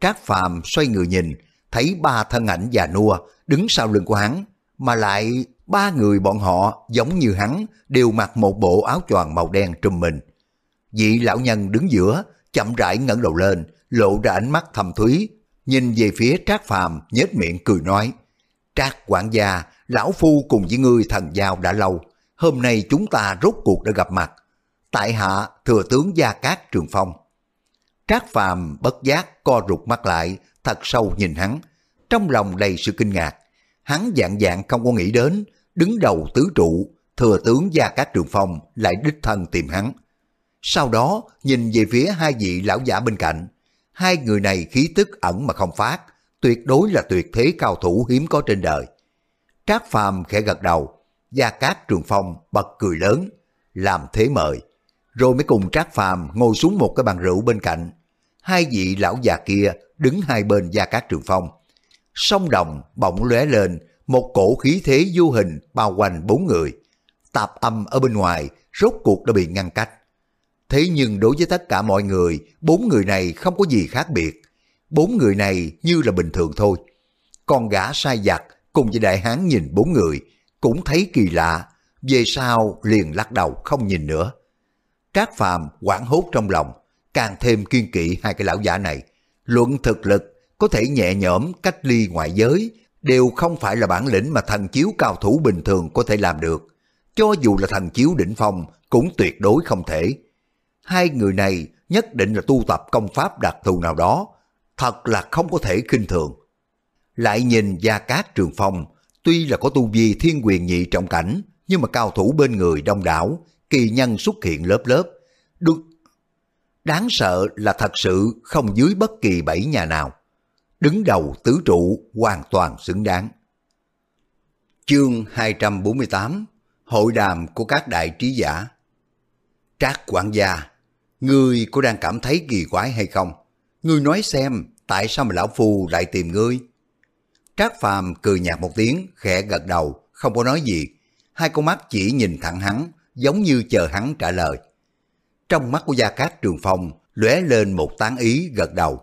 Trác Phàm xoay người nhìn, thấy ba thân ảnh già nua đứng sau lưng của hắn, mà lại ba người bọn họ giống như hắn đều mặc một bộ áo choàng màu đen trùm mình. Vị lão nhân đứng giữa, chậm rãi ngẩng đầu lên, lộ ra ánh mắt thầm thúy, nhìn về phía Trác Phàm nhếch miệng cười nói, Trác quản gia, lão phu cùng với ngươi thần giao đã lâu, hôm nay chúng ta rốt cuộc đã gặp mặt. Tại hạ thừa tướng Gia Cát Trường Phong. Trác Phàm bất giác co rụt mắt lại, thật sâu nhìn hắn, trong lòng đầy sự kinh ngạc. Hắn dạng dạng không có nghĩ đến, đứng đầu tứ trụ, thừa tướng Gia Cát Trường Phong lại đích thân tìm hắn. Sau đó nhìn về phía hai vị lão giả bên cạnh, hai người này khí tức ẩn mà không phát, tuyệt đối là tuyệt thế cao thủ hiếm có trên đời. Trác Phàm khẽ gật đầu, Gia Cát Trường Phong bật cười lớn, làm thế mời. Rồi mới cùng Trác Phàm ngồi xuống một cái bàn rượu bên cạnh. Hai vị lão già kia đứng hai bên Gia Cát Trường Phong. Sông đồng bỗng lóe lên, một cổ khí thế vô hình bao quanh bốn người. Tạp âm ở bên ngoài rốt cuộc đã bị ngăn cách. Thế nhưng đối với tất cả mọi người, bốn người này không có gì khác biệt. Bốn người này như là bình thường thôi. Còn gã sai giặc cùng với đại hán nhìn bốn người, cũng thấy kỳ lạ, về sau liền lắc đầu không nhìn nữa. Trác Phàm quảng hốt trong lòng, càng thêm kiên kỵ hai cái lão giả này. Luận thực lực có thể nhẹ nhõm cách ly ngoại giới, đều không phải là bản lĩnh mà thần chiếu cao thủ bình thường có thể làm được. Cho dù là thần chiếu đỉnh phong cũng tuyệt đối không thể. Hai người này nhất định là tu tập công pháp đặc thù nào đó, thật là không có thể khinh thường. Lại nhìn Gia Cát Trường Phong, tuy là có tu vi thiên quyền nhị trọng cảnh, nhưng mà cao thủ bên người đông đảo, kỳ nhân xuất hiện lớp lớp. Được. Đáng sợ là thật sự không dưới bất kỳ bảy nhà nào. Đứng đầu tứ trụ hoàn toàn xứng đáng. Chương 248 Hội đàm của các đại trí giả Trác quản gia, ngươi có đang cảm thấy kỳ quái hay không? Ngươi nói xem, tại sao mà lão phu lại tìm ngươi? Trác Phàm cười nhạt một tiếng, khẽ gật đầu, không có nói gì. Hai con mắt chỉ nhìn thẳng hắn, giống như chờ hắn trả lời. Trong mắt của Gia Cát Trường Phong lóe lên một tán ý gật đầu.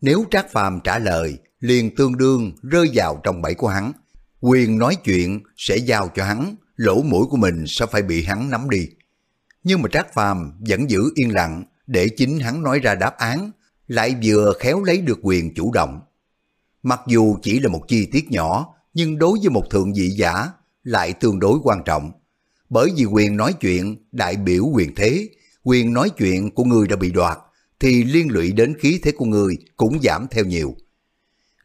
Nếu Trác Phàm trả lời, liền tương đương rơi vào trong bẫy của hắn. Quyền nói chuyện sẽ giao cho hắn, lỗ mũi của mình sẽ phải bị hắn nắm đi. Nhưng mà Trác Phàm vẫn giữ yên lặng để chính hắn nói ra đáp án, lại vừa khéo lấy được quyền chủ động. Mặc dù chỉ là một chi tiết nhỏ, nhưng đối với một thượng vị giả lại tương đối quan trọng. Bởi vì quyền nói chuyện đại biểu quyền thế, quyền nói chuyện của người đã bị đoạt, thì liên lụy đến khí thế của người cũng giảm theo nhiều.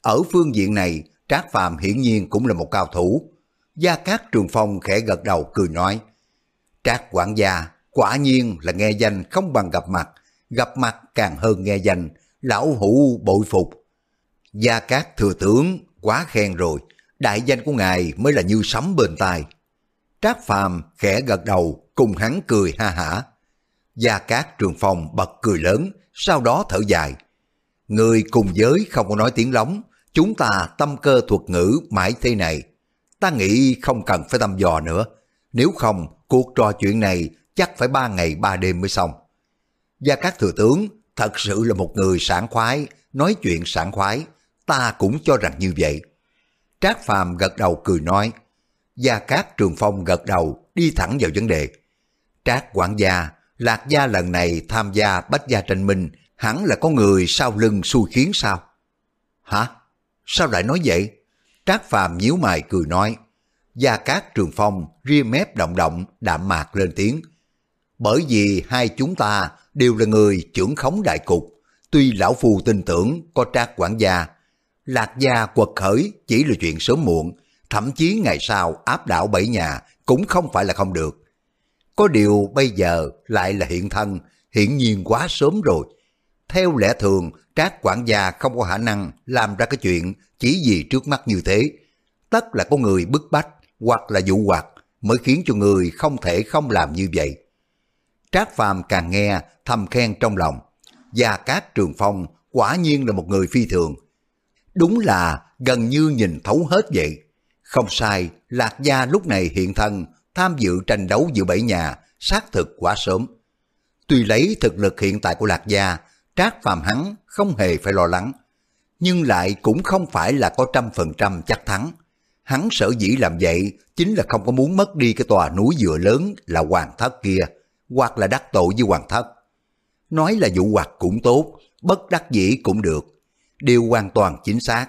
Ở phương diện này, Trác Phàm hiển nhiên cũng là một cao thủ. Gia Cát Trường Phong khẽ gật đầu cười nói, Trác quản gia quả nhiên là nghe danh không bằng gặp mặt, gặp mặt càng hơn nghe danh, lão hủ bội phục. Gia Cát thừa tướng quá khen rồi, đại danh của ngài mới là như sấm bên tai. Trác Phàm khẽ gật đầu cùng hắn cười ha hả. Gia Cát Trường Phong bật cười lớn, sau đó thở dài. Người cùng giới không có nói tiếng lóng, chúng ta tâm cơ thuật ngữ mãi thế này. Ta nghĩ không cần phải tâm dò nữa, nếu không cuộc trò chuyện này chắc phải ba ngày ba đêm mới xong. Gia Cát Thừa Tướng thật sự là một người sảng khoái, nói chuyện sảng khoái, ta cũng cho rằng như vậy. Trác Phàm gật đầu cười nói, Gia Cát Trường Phong gật đầu đi thẳng vào vấn đề. Trác quản gia, Lạc Gia lần này tham gia bách gia tranh minh, hẳn là có người sau lưng xui khiến sao? Hả? Sao lại nói vậy? Trác Phàm nhíu mày cười nói, Gia Cát Trường Phong ria mép động động, đạm mạc lên tiếng. Bởi vì hai chúng ta đều là người trưởng khống đại cục, tuy lão phù tin tưởng có trác quản gia, lạc gia quật khởi chỉ là chuyện sớm muộn, thậm chí ngày sau áp đảo bảy nhà cũng không phải là không được. Có điều bây giờ lại là hiện thân, hiển nhiên quá sớm rồi. Theo lẽ thường, trác quản gia không có khả năng làm ra cái chuyện chỉ vì trước mắt như thế. Tất là có người bức bách hoặc là dụ hoặc mới khiến cho người không thể không làm như vậy. Trác Phàm càng nghe thầm khen trong lòng. Gia Cát Trường Phong quả nhiên là một người phi thường. Đúng là gần như nhìn thấu hết vậy. Không sai, Lạc Gia lúc này hiện thân tham dự tranh đấu giữa bảy nhà xác thực quá sớm. Tuy lấy thực lực hiện tại của Lạc Gia, Trác Phàm hắn không hề phải lo lắng. Nhưng lại cũng không phải là có trăm phần trăm chắc thắng. Hắn sở dĩ làm vậy chính là không có muốn mất đi cái tòa núi dựa lớn là hoàng thất kia, hoặc là đắc tội với hoàng thất. Nói là vụ hoạt cũng tốt, bất đắc dĩ cũng được. Điều hoàn toàn chính xác.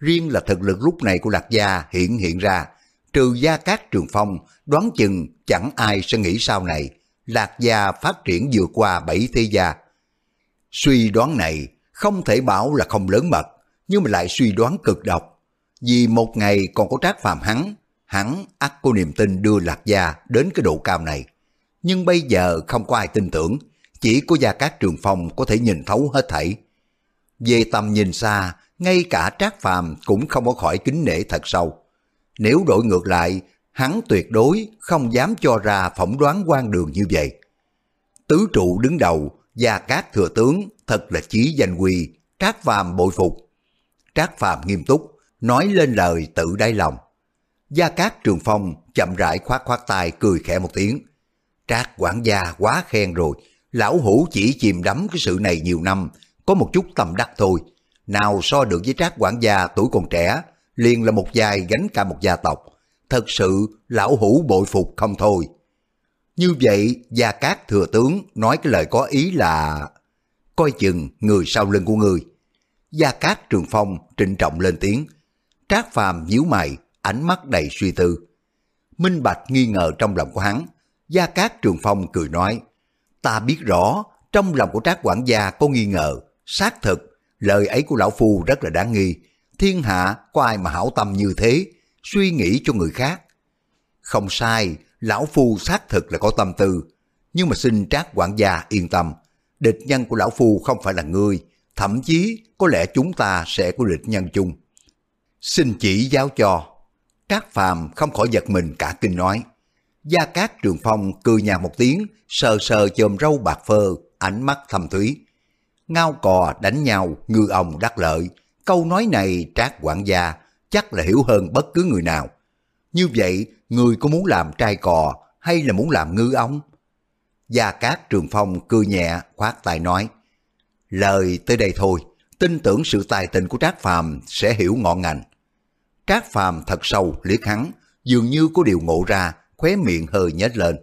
Riêng là thực lực lúc này của Lạc Gia hiện hiện ra, trừ gia cát trường phong, đoán chừng chẳng ai sẽ nghĩ sau này. Lạc Gia phát triển vượt qua bảy thế gia. Suy đoán này không thể bảo là không lớn mật, nhưng mà lại suy đoán cực độc vì một ngày còn có trác phàm hắn, hắn ắt có niềm tin đưa Lạc Gia đến cái độ cao này. Nhưng bây giờ không có ai tin tưởng, chỉ có Gia Cát Trường Phong có thể nhìn thấu hết thảy. Về tầm nhìn xa, ngay cả trác phàm cũng không có khỏi kính nể thật sâu. Nếu đổi ngược lại, hắn tuyệt đối không dám cho ra phỏng đoán quan đường như vậy. Tứ trụ đứng đầu, Gia Cát Thừa Tướng thật là chí danh quy, trác phàm bội phục. Trác phàm nghiêm túc, nói lên lời tự đáy lòng. Gia Cát Trường Phong chậm rãi khoát khoát tay cười khẽ một tiếng. Trác quản gia quá khen rồi, lão hủ chỉ chìm đắm cái sự này nhiều năm, có một chút tầm đắc thôi. Nào so được với trác quản gia tuổi còn trẻ, liền là một dài gánh cả một gia tộc. Thật sự lão hủ bội phục không thôi. Như vậy Gia Cát Thừa Tướng nói cái lời có ý là coi chừng người sau lưng của người. Gia Cát Trường Phong trịnh trọng lên tiếng, Trác Phàm nhíu mày, ánh mắt đầy suy tư. Minh Bạch nghi ngờ trong lòng của hắn, Gia Cát Trường Phong cười nói, ta biết rõ trong lòng của Trác quản gia có nghi ngờ, xác thực, lời ấy của lão phu rất là đáng nghi, thiên hạ có ai mà hảo tâm như thế, suy nghĩ cho người khác. Không sai, lão phu xác thực là có tâm tư, nhưng mà xin Trác quản gia yên tâm, địch nhân của lão phu không phải là người thậm chí có lẽ chúng ta sẽ có địch nhân chung. Xin chỉ giáo cho. Trác Phàm không khỏi giật mình cả kinh nói. Gia Cát Trường Phong cười nhạt một tiếng, sờ sờ chồm râu bạc phơ, ánh mắt thâm thúy. Ngao cò đánh nhau, ngư ông đắc lợi. Câu nói này Trác quản gia chắc là hiểu hơn bất cứ người nào. Như vậy, người có muốn làm trai cò hay là muốn làm ngư ông? Gia Cát Trường Phong cười nhẹ, khoát tay nói. Lời tới đây thôi, tin tưởng sự tài tình của Trác Phàm sẽ hiểu ngọn ngành. Trác Phàm thật sâu liếc hắn, dường như có điều ngộ ra, khóe miệng hơi nhếch lên.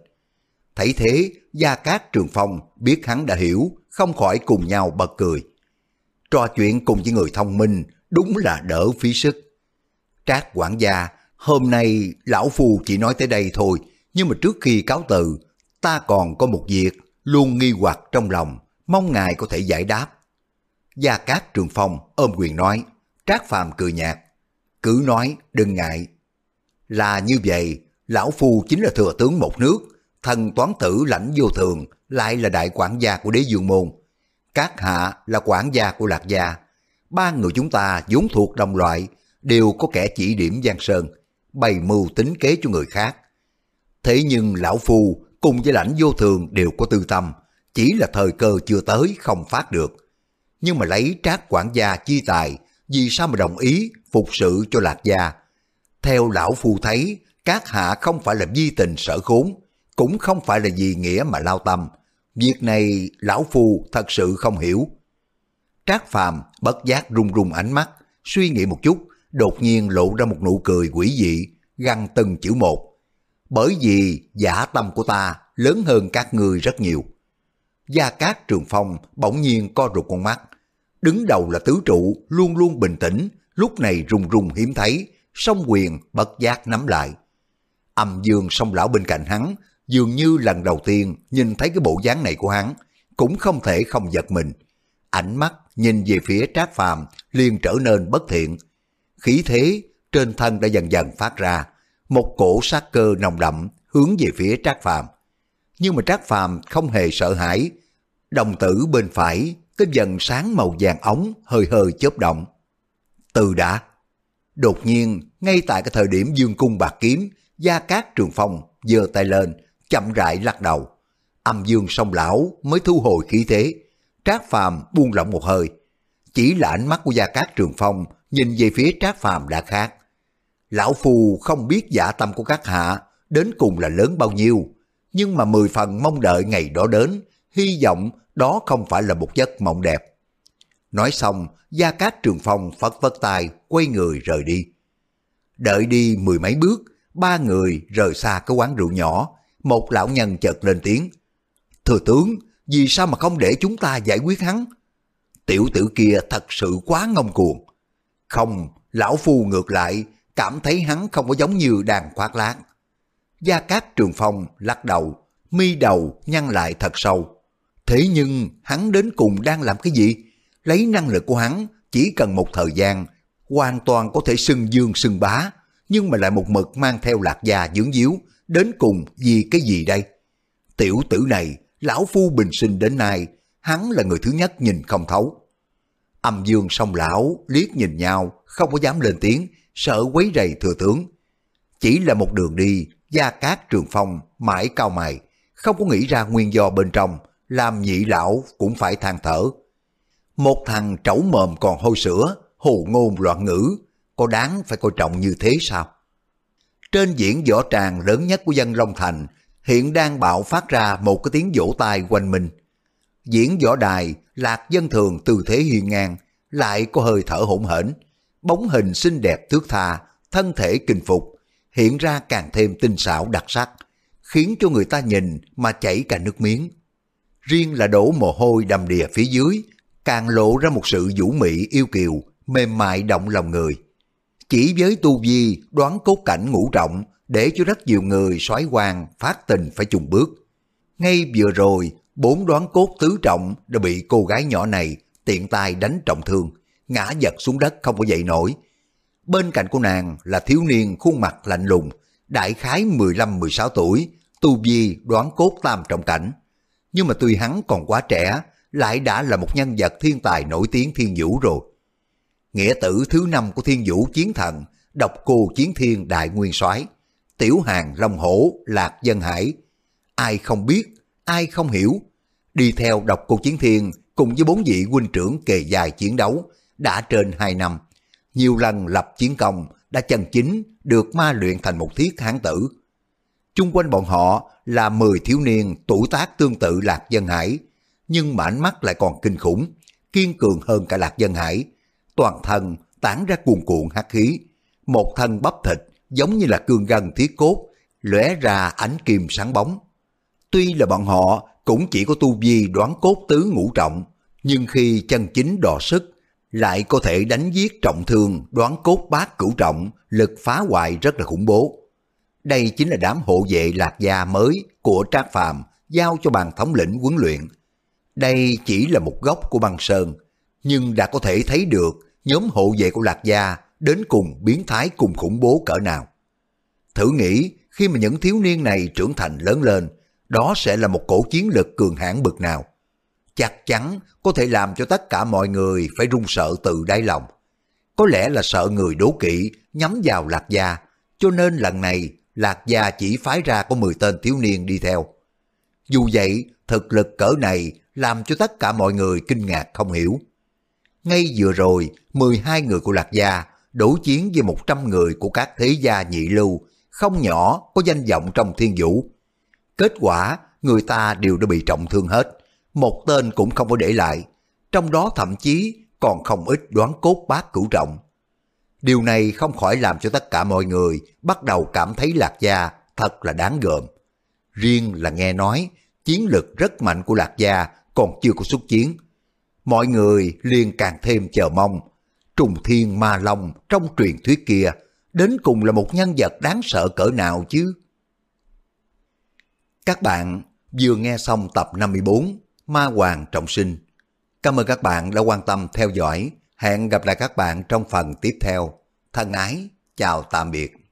Thấy thế, Gia Cát Trường Phong biết hắn đã hiểu, không khỏi cùng nhau bật cười. Trò chuyện cùng với người thông minh đúng là đỡ phí sức. Trác quản gia, hôm nay lão phu chỉ nói tới đây thôi, nhưng mà trước khi cáo từ, ta còn có một việc luôn nghi hoặc trong lòng, mong ngài có thể giải đáp. Gia Cát Trường Phong ôm quyền nói, Trác Phàm cười nhạt, cứ nói đừng ngại. Là như vậy, lão phu chính là thừa tướng một nước, thần toán tử lãnh vô thường, lại là đại quản gia của đế dương môn. Các hạ là quản gia của lạc gia. Ba người chúng ta vốn thuộc đồng loại, đều có kẻ chỉ điểm Giang Sơn, bày mưu tính kế cho người khác. Thế nhưng lão phu cùng với lãnh vô thường đều có tư tâm, chỉ là thời cơ chưa tới không phát được. Nhưng mà lấy trác quản gia chi tài, vì sao mà đồng ý phục sự cho lạc gia? Theo lão phu thấy, các hạ không phải là di tình sở khốn, cũng không phải là vì nghĩa mà lao tâm. Việc này lão phu thật sự không hiểu. Trác Phàm bất giác rung rung ánh mắt, suy nghĩ một chút, đột nhiên lộ ra một nụ cười quỷ dị, găng từng chữ một. Bởi vì giả tâm của ta lớn hơn các người rất nhiều. Gia Cát Trường Phong bỗng nhiên co rụt con mắt. Đứng đầu là tứ trụ, luôn luôn bình tĩnh, lúc này rung rung hiếm thấy, song quyền bất giác nắm lại. Âm dương song lão bên cạnh hắn, dường như lần đầu tiên nhìn thấy cái bộ dáng này của hắn, cũng không thể không giật mình. Ánh mắt nhìn về phía Trác Phàm liền trở nên bất thiện. Khí thế trên thân đã dần dần phát ra, một cổ sát cơ nồng đậm hướng về phía Trác Phàm. Nhưng mà Trác Phàm không hề sợ hãi, đồng tử bên phải cái dần sáng màu vàng ống hơi hơi chớp động. Từ đã, đột nhiên ngay tại cái thời điểm dương cung bạc kiếm, gia cát trường phong giơ tay lên, chậm rãi lắc đầu. Âm dương song lão mới thu hồi khí thế, Trác Phàm buông lỏng một hơi. Chỉ là ánh mắt của Gia Cát Trường Phong nhìn về phía Trác Phàm đã khác. Lão Phu không biết giả tâm của các hạ đến cùng là lớn bao nhiêu, nhưng mà mười phần mong đợi ngày đó đến, hy vọng đó không phải là một giấc mộng đẹp. Nói xong, Gia Cát Trường Phong phất phất tay, quay người rời đi. Đợi đi mười mấy bước, ba người rời xa cái quán rượu nhỏ, một lão nhân chợt lên tiếng. Thừa tướng, vì sao mà không để chúng ta giải quyết hắn? Tiểu tử kia thật sự quá ngông cuồng. Không, lão phu ngược lại, cảm thấy hắn không có giống như đàn khoác lác. Gia Cát Trường Phong lắc đầu, mi đầu nhăn lại thật sâu. Thế nhưng hắn đến cùng đang làm cái gì? Lấy năng lực của hắn chỉ cần một thời gian, hoàn toàn có thể xưng dương xưng bá, nhưng mà lại một mực mang theo lạc gia dưỡng díu, đến cùng vì cái gì đây? Tiểu tử này, lão phu bình sinh đến nay, hắn là người thứ nhất nhìn không thấu. Âm dương song lão liếc nhìn nhau, không có dám lên tiếng, sợ quấy rầy thừa tướng. Chỉ là một đường đi, gia cát trường phong, mãi cao mày, không có nghĩ ra nguyên do bên trong, làm nhị lão cũng phải than thở. Một thằng trẩu mồm còn hôi sữa, hồ ngôn loạn ngữ, có đáng phải coi trọng như thế sao? Trên diễn võ tràng lớn nhất của dân Long Thành, hiện đang bạo phát ra một cái tiếng vỗ tay quanh mình. Diễn võ đài, lạc dân thường tư thế hiên ngang, lại có hơi thở hỗn hển, bóng hình xinh đẹp thước tha, thân thể kinh phục, hiện ra càng thêm tinh xảo đặc sắc, khiến cho người ta nhìn mà chảy cả nước miếng. Riêng là đổ mồ hôi đầm đìa phía dưới, càng lộ ra một sự vũ mị yêu kiều, mềm mại động lòng người. Chỉ với tu vi đoán cốt cảnh ngũ trọng để cho rất nhiều người soái hoàng phát tình phải chùng bước. Ngay vừa rồi, bốn đoán cốt tứ trọng đã bị cô gái nhỏ này tiện tay đánh trọng thương, ngã giật xuống đất không có dậy nổi. Bên cạnh cô nàng là thiếu niên khuôn mặt lạnh lùng, đại khái 15-16 tuổi, tu vi đoán cốt tam trọng cảnh. Nhưng mà tuy hắn còn quá trẻ, lại đã là một nhân vật thiên tài nổi tiếng thiên vũ rồi. Nghĩa tử thứ năm của thiên vũ chiến thần, độc cô chiến thiên đại nguyên soái tiểu hàng long hổ lạc dân hải. Ai không biết, ai không hiểu. Đi theo độc cô chiến thiên cùng với bốn vị huynh trưởng kề dài chiến đấu đã trên hai năm. Nhiều lần lập chiến công đã chân chính được ma luyện thành một thiết hán tử. Chung quanh bọn họ là 10 thiếu niên tuổi tác tương tự Lạc Dân Hải, nhưng mà ánh mắt lại còn kinh khủng, kiên cường hơn cả Lạc Dân Hải. Toàn thân tản ra cuồn cuộn hắc khí, một thân bắp thịt giống như là cương gân thiết cốt, lóe ra ánh kim sáng bóng. Tuy là bọn họ cũng chỉ có tu vi đoán cốt tứ ngũ trọng, nhưng khi chân chính đò sức, lại có thể đánh giết trọng thương đoán cốt bát cửu trọng, lực phá hoại rất là khủng bố. Đây chính là đám hộ vệ lạc gia mới của Trác Phàm giao cho bàn thống lĩnh huấn luyện. Đây chỉ là một góc của băng sơn, nhưng đã có thể thấy được nhóm hộ vệ của lạc gia đến cùng biến thái cùng khủng bố cỡ nào. Thử nghĩ khi mà những thiếu niên này trưởng thành lớn lên, đó sẽ là một cổ chiến lực cường hãn bực nào. Chắc chắn có thể làm cho tất cả mọi người phải run sợ từ đáy lòng. Có lẽ là sợ người đố kỵ nhắm vào Lạc Gia, cho nên lần này Lạc Gia chỉ phái ra có 10 tên thiếu niên đi theo. Dù vậy, thực lực cỡ này làm cho tất cả mọi người kinh ngạc không hiểu. Ngay vừa rồi, 12 người của Lạc Gia đối chiến với 100 người của các thế gia nhị lưu, không nhỏ có danh vọng trong thiên vũ. Kết quả, người ta đều đã bị trọng thương hết, một tên cũng không có để lại, trong đó thậm chí còn không ít đoán cốt bát cửu trọng. Điều này không khỏi làm cho tất cả mọi người bắt đầu cảm thấy Lạc Gia thật là đáng gờm. Riêng là nghe nói, chiến lực rất mạnh của Lạc Gia còn chưa có xuất chiến. Mọi người liền càng thêm chờ mong, trùng thiên ma long trong truyền thuyết kia, đến cùng là một nhân vật đáng sợ cỡ nào chứ? Các bạn vừa nghe xong tập 54 Ma Hoàng Trọng Sinh. Cảm ơn các bạn đã quan tâm theo dõi. Hẹn gặp lại các bạn trong phần tiếp theo. Thân ái, chào tạm biệt.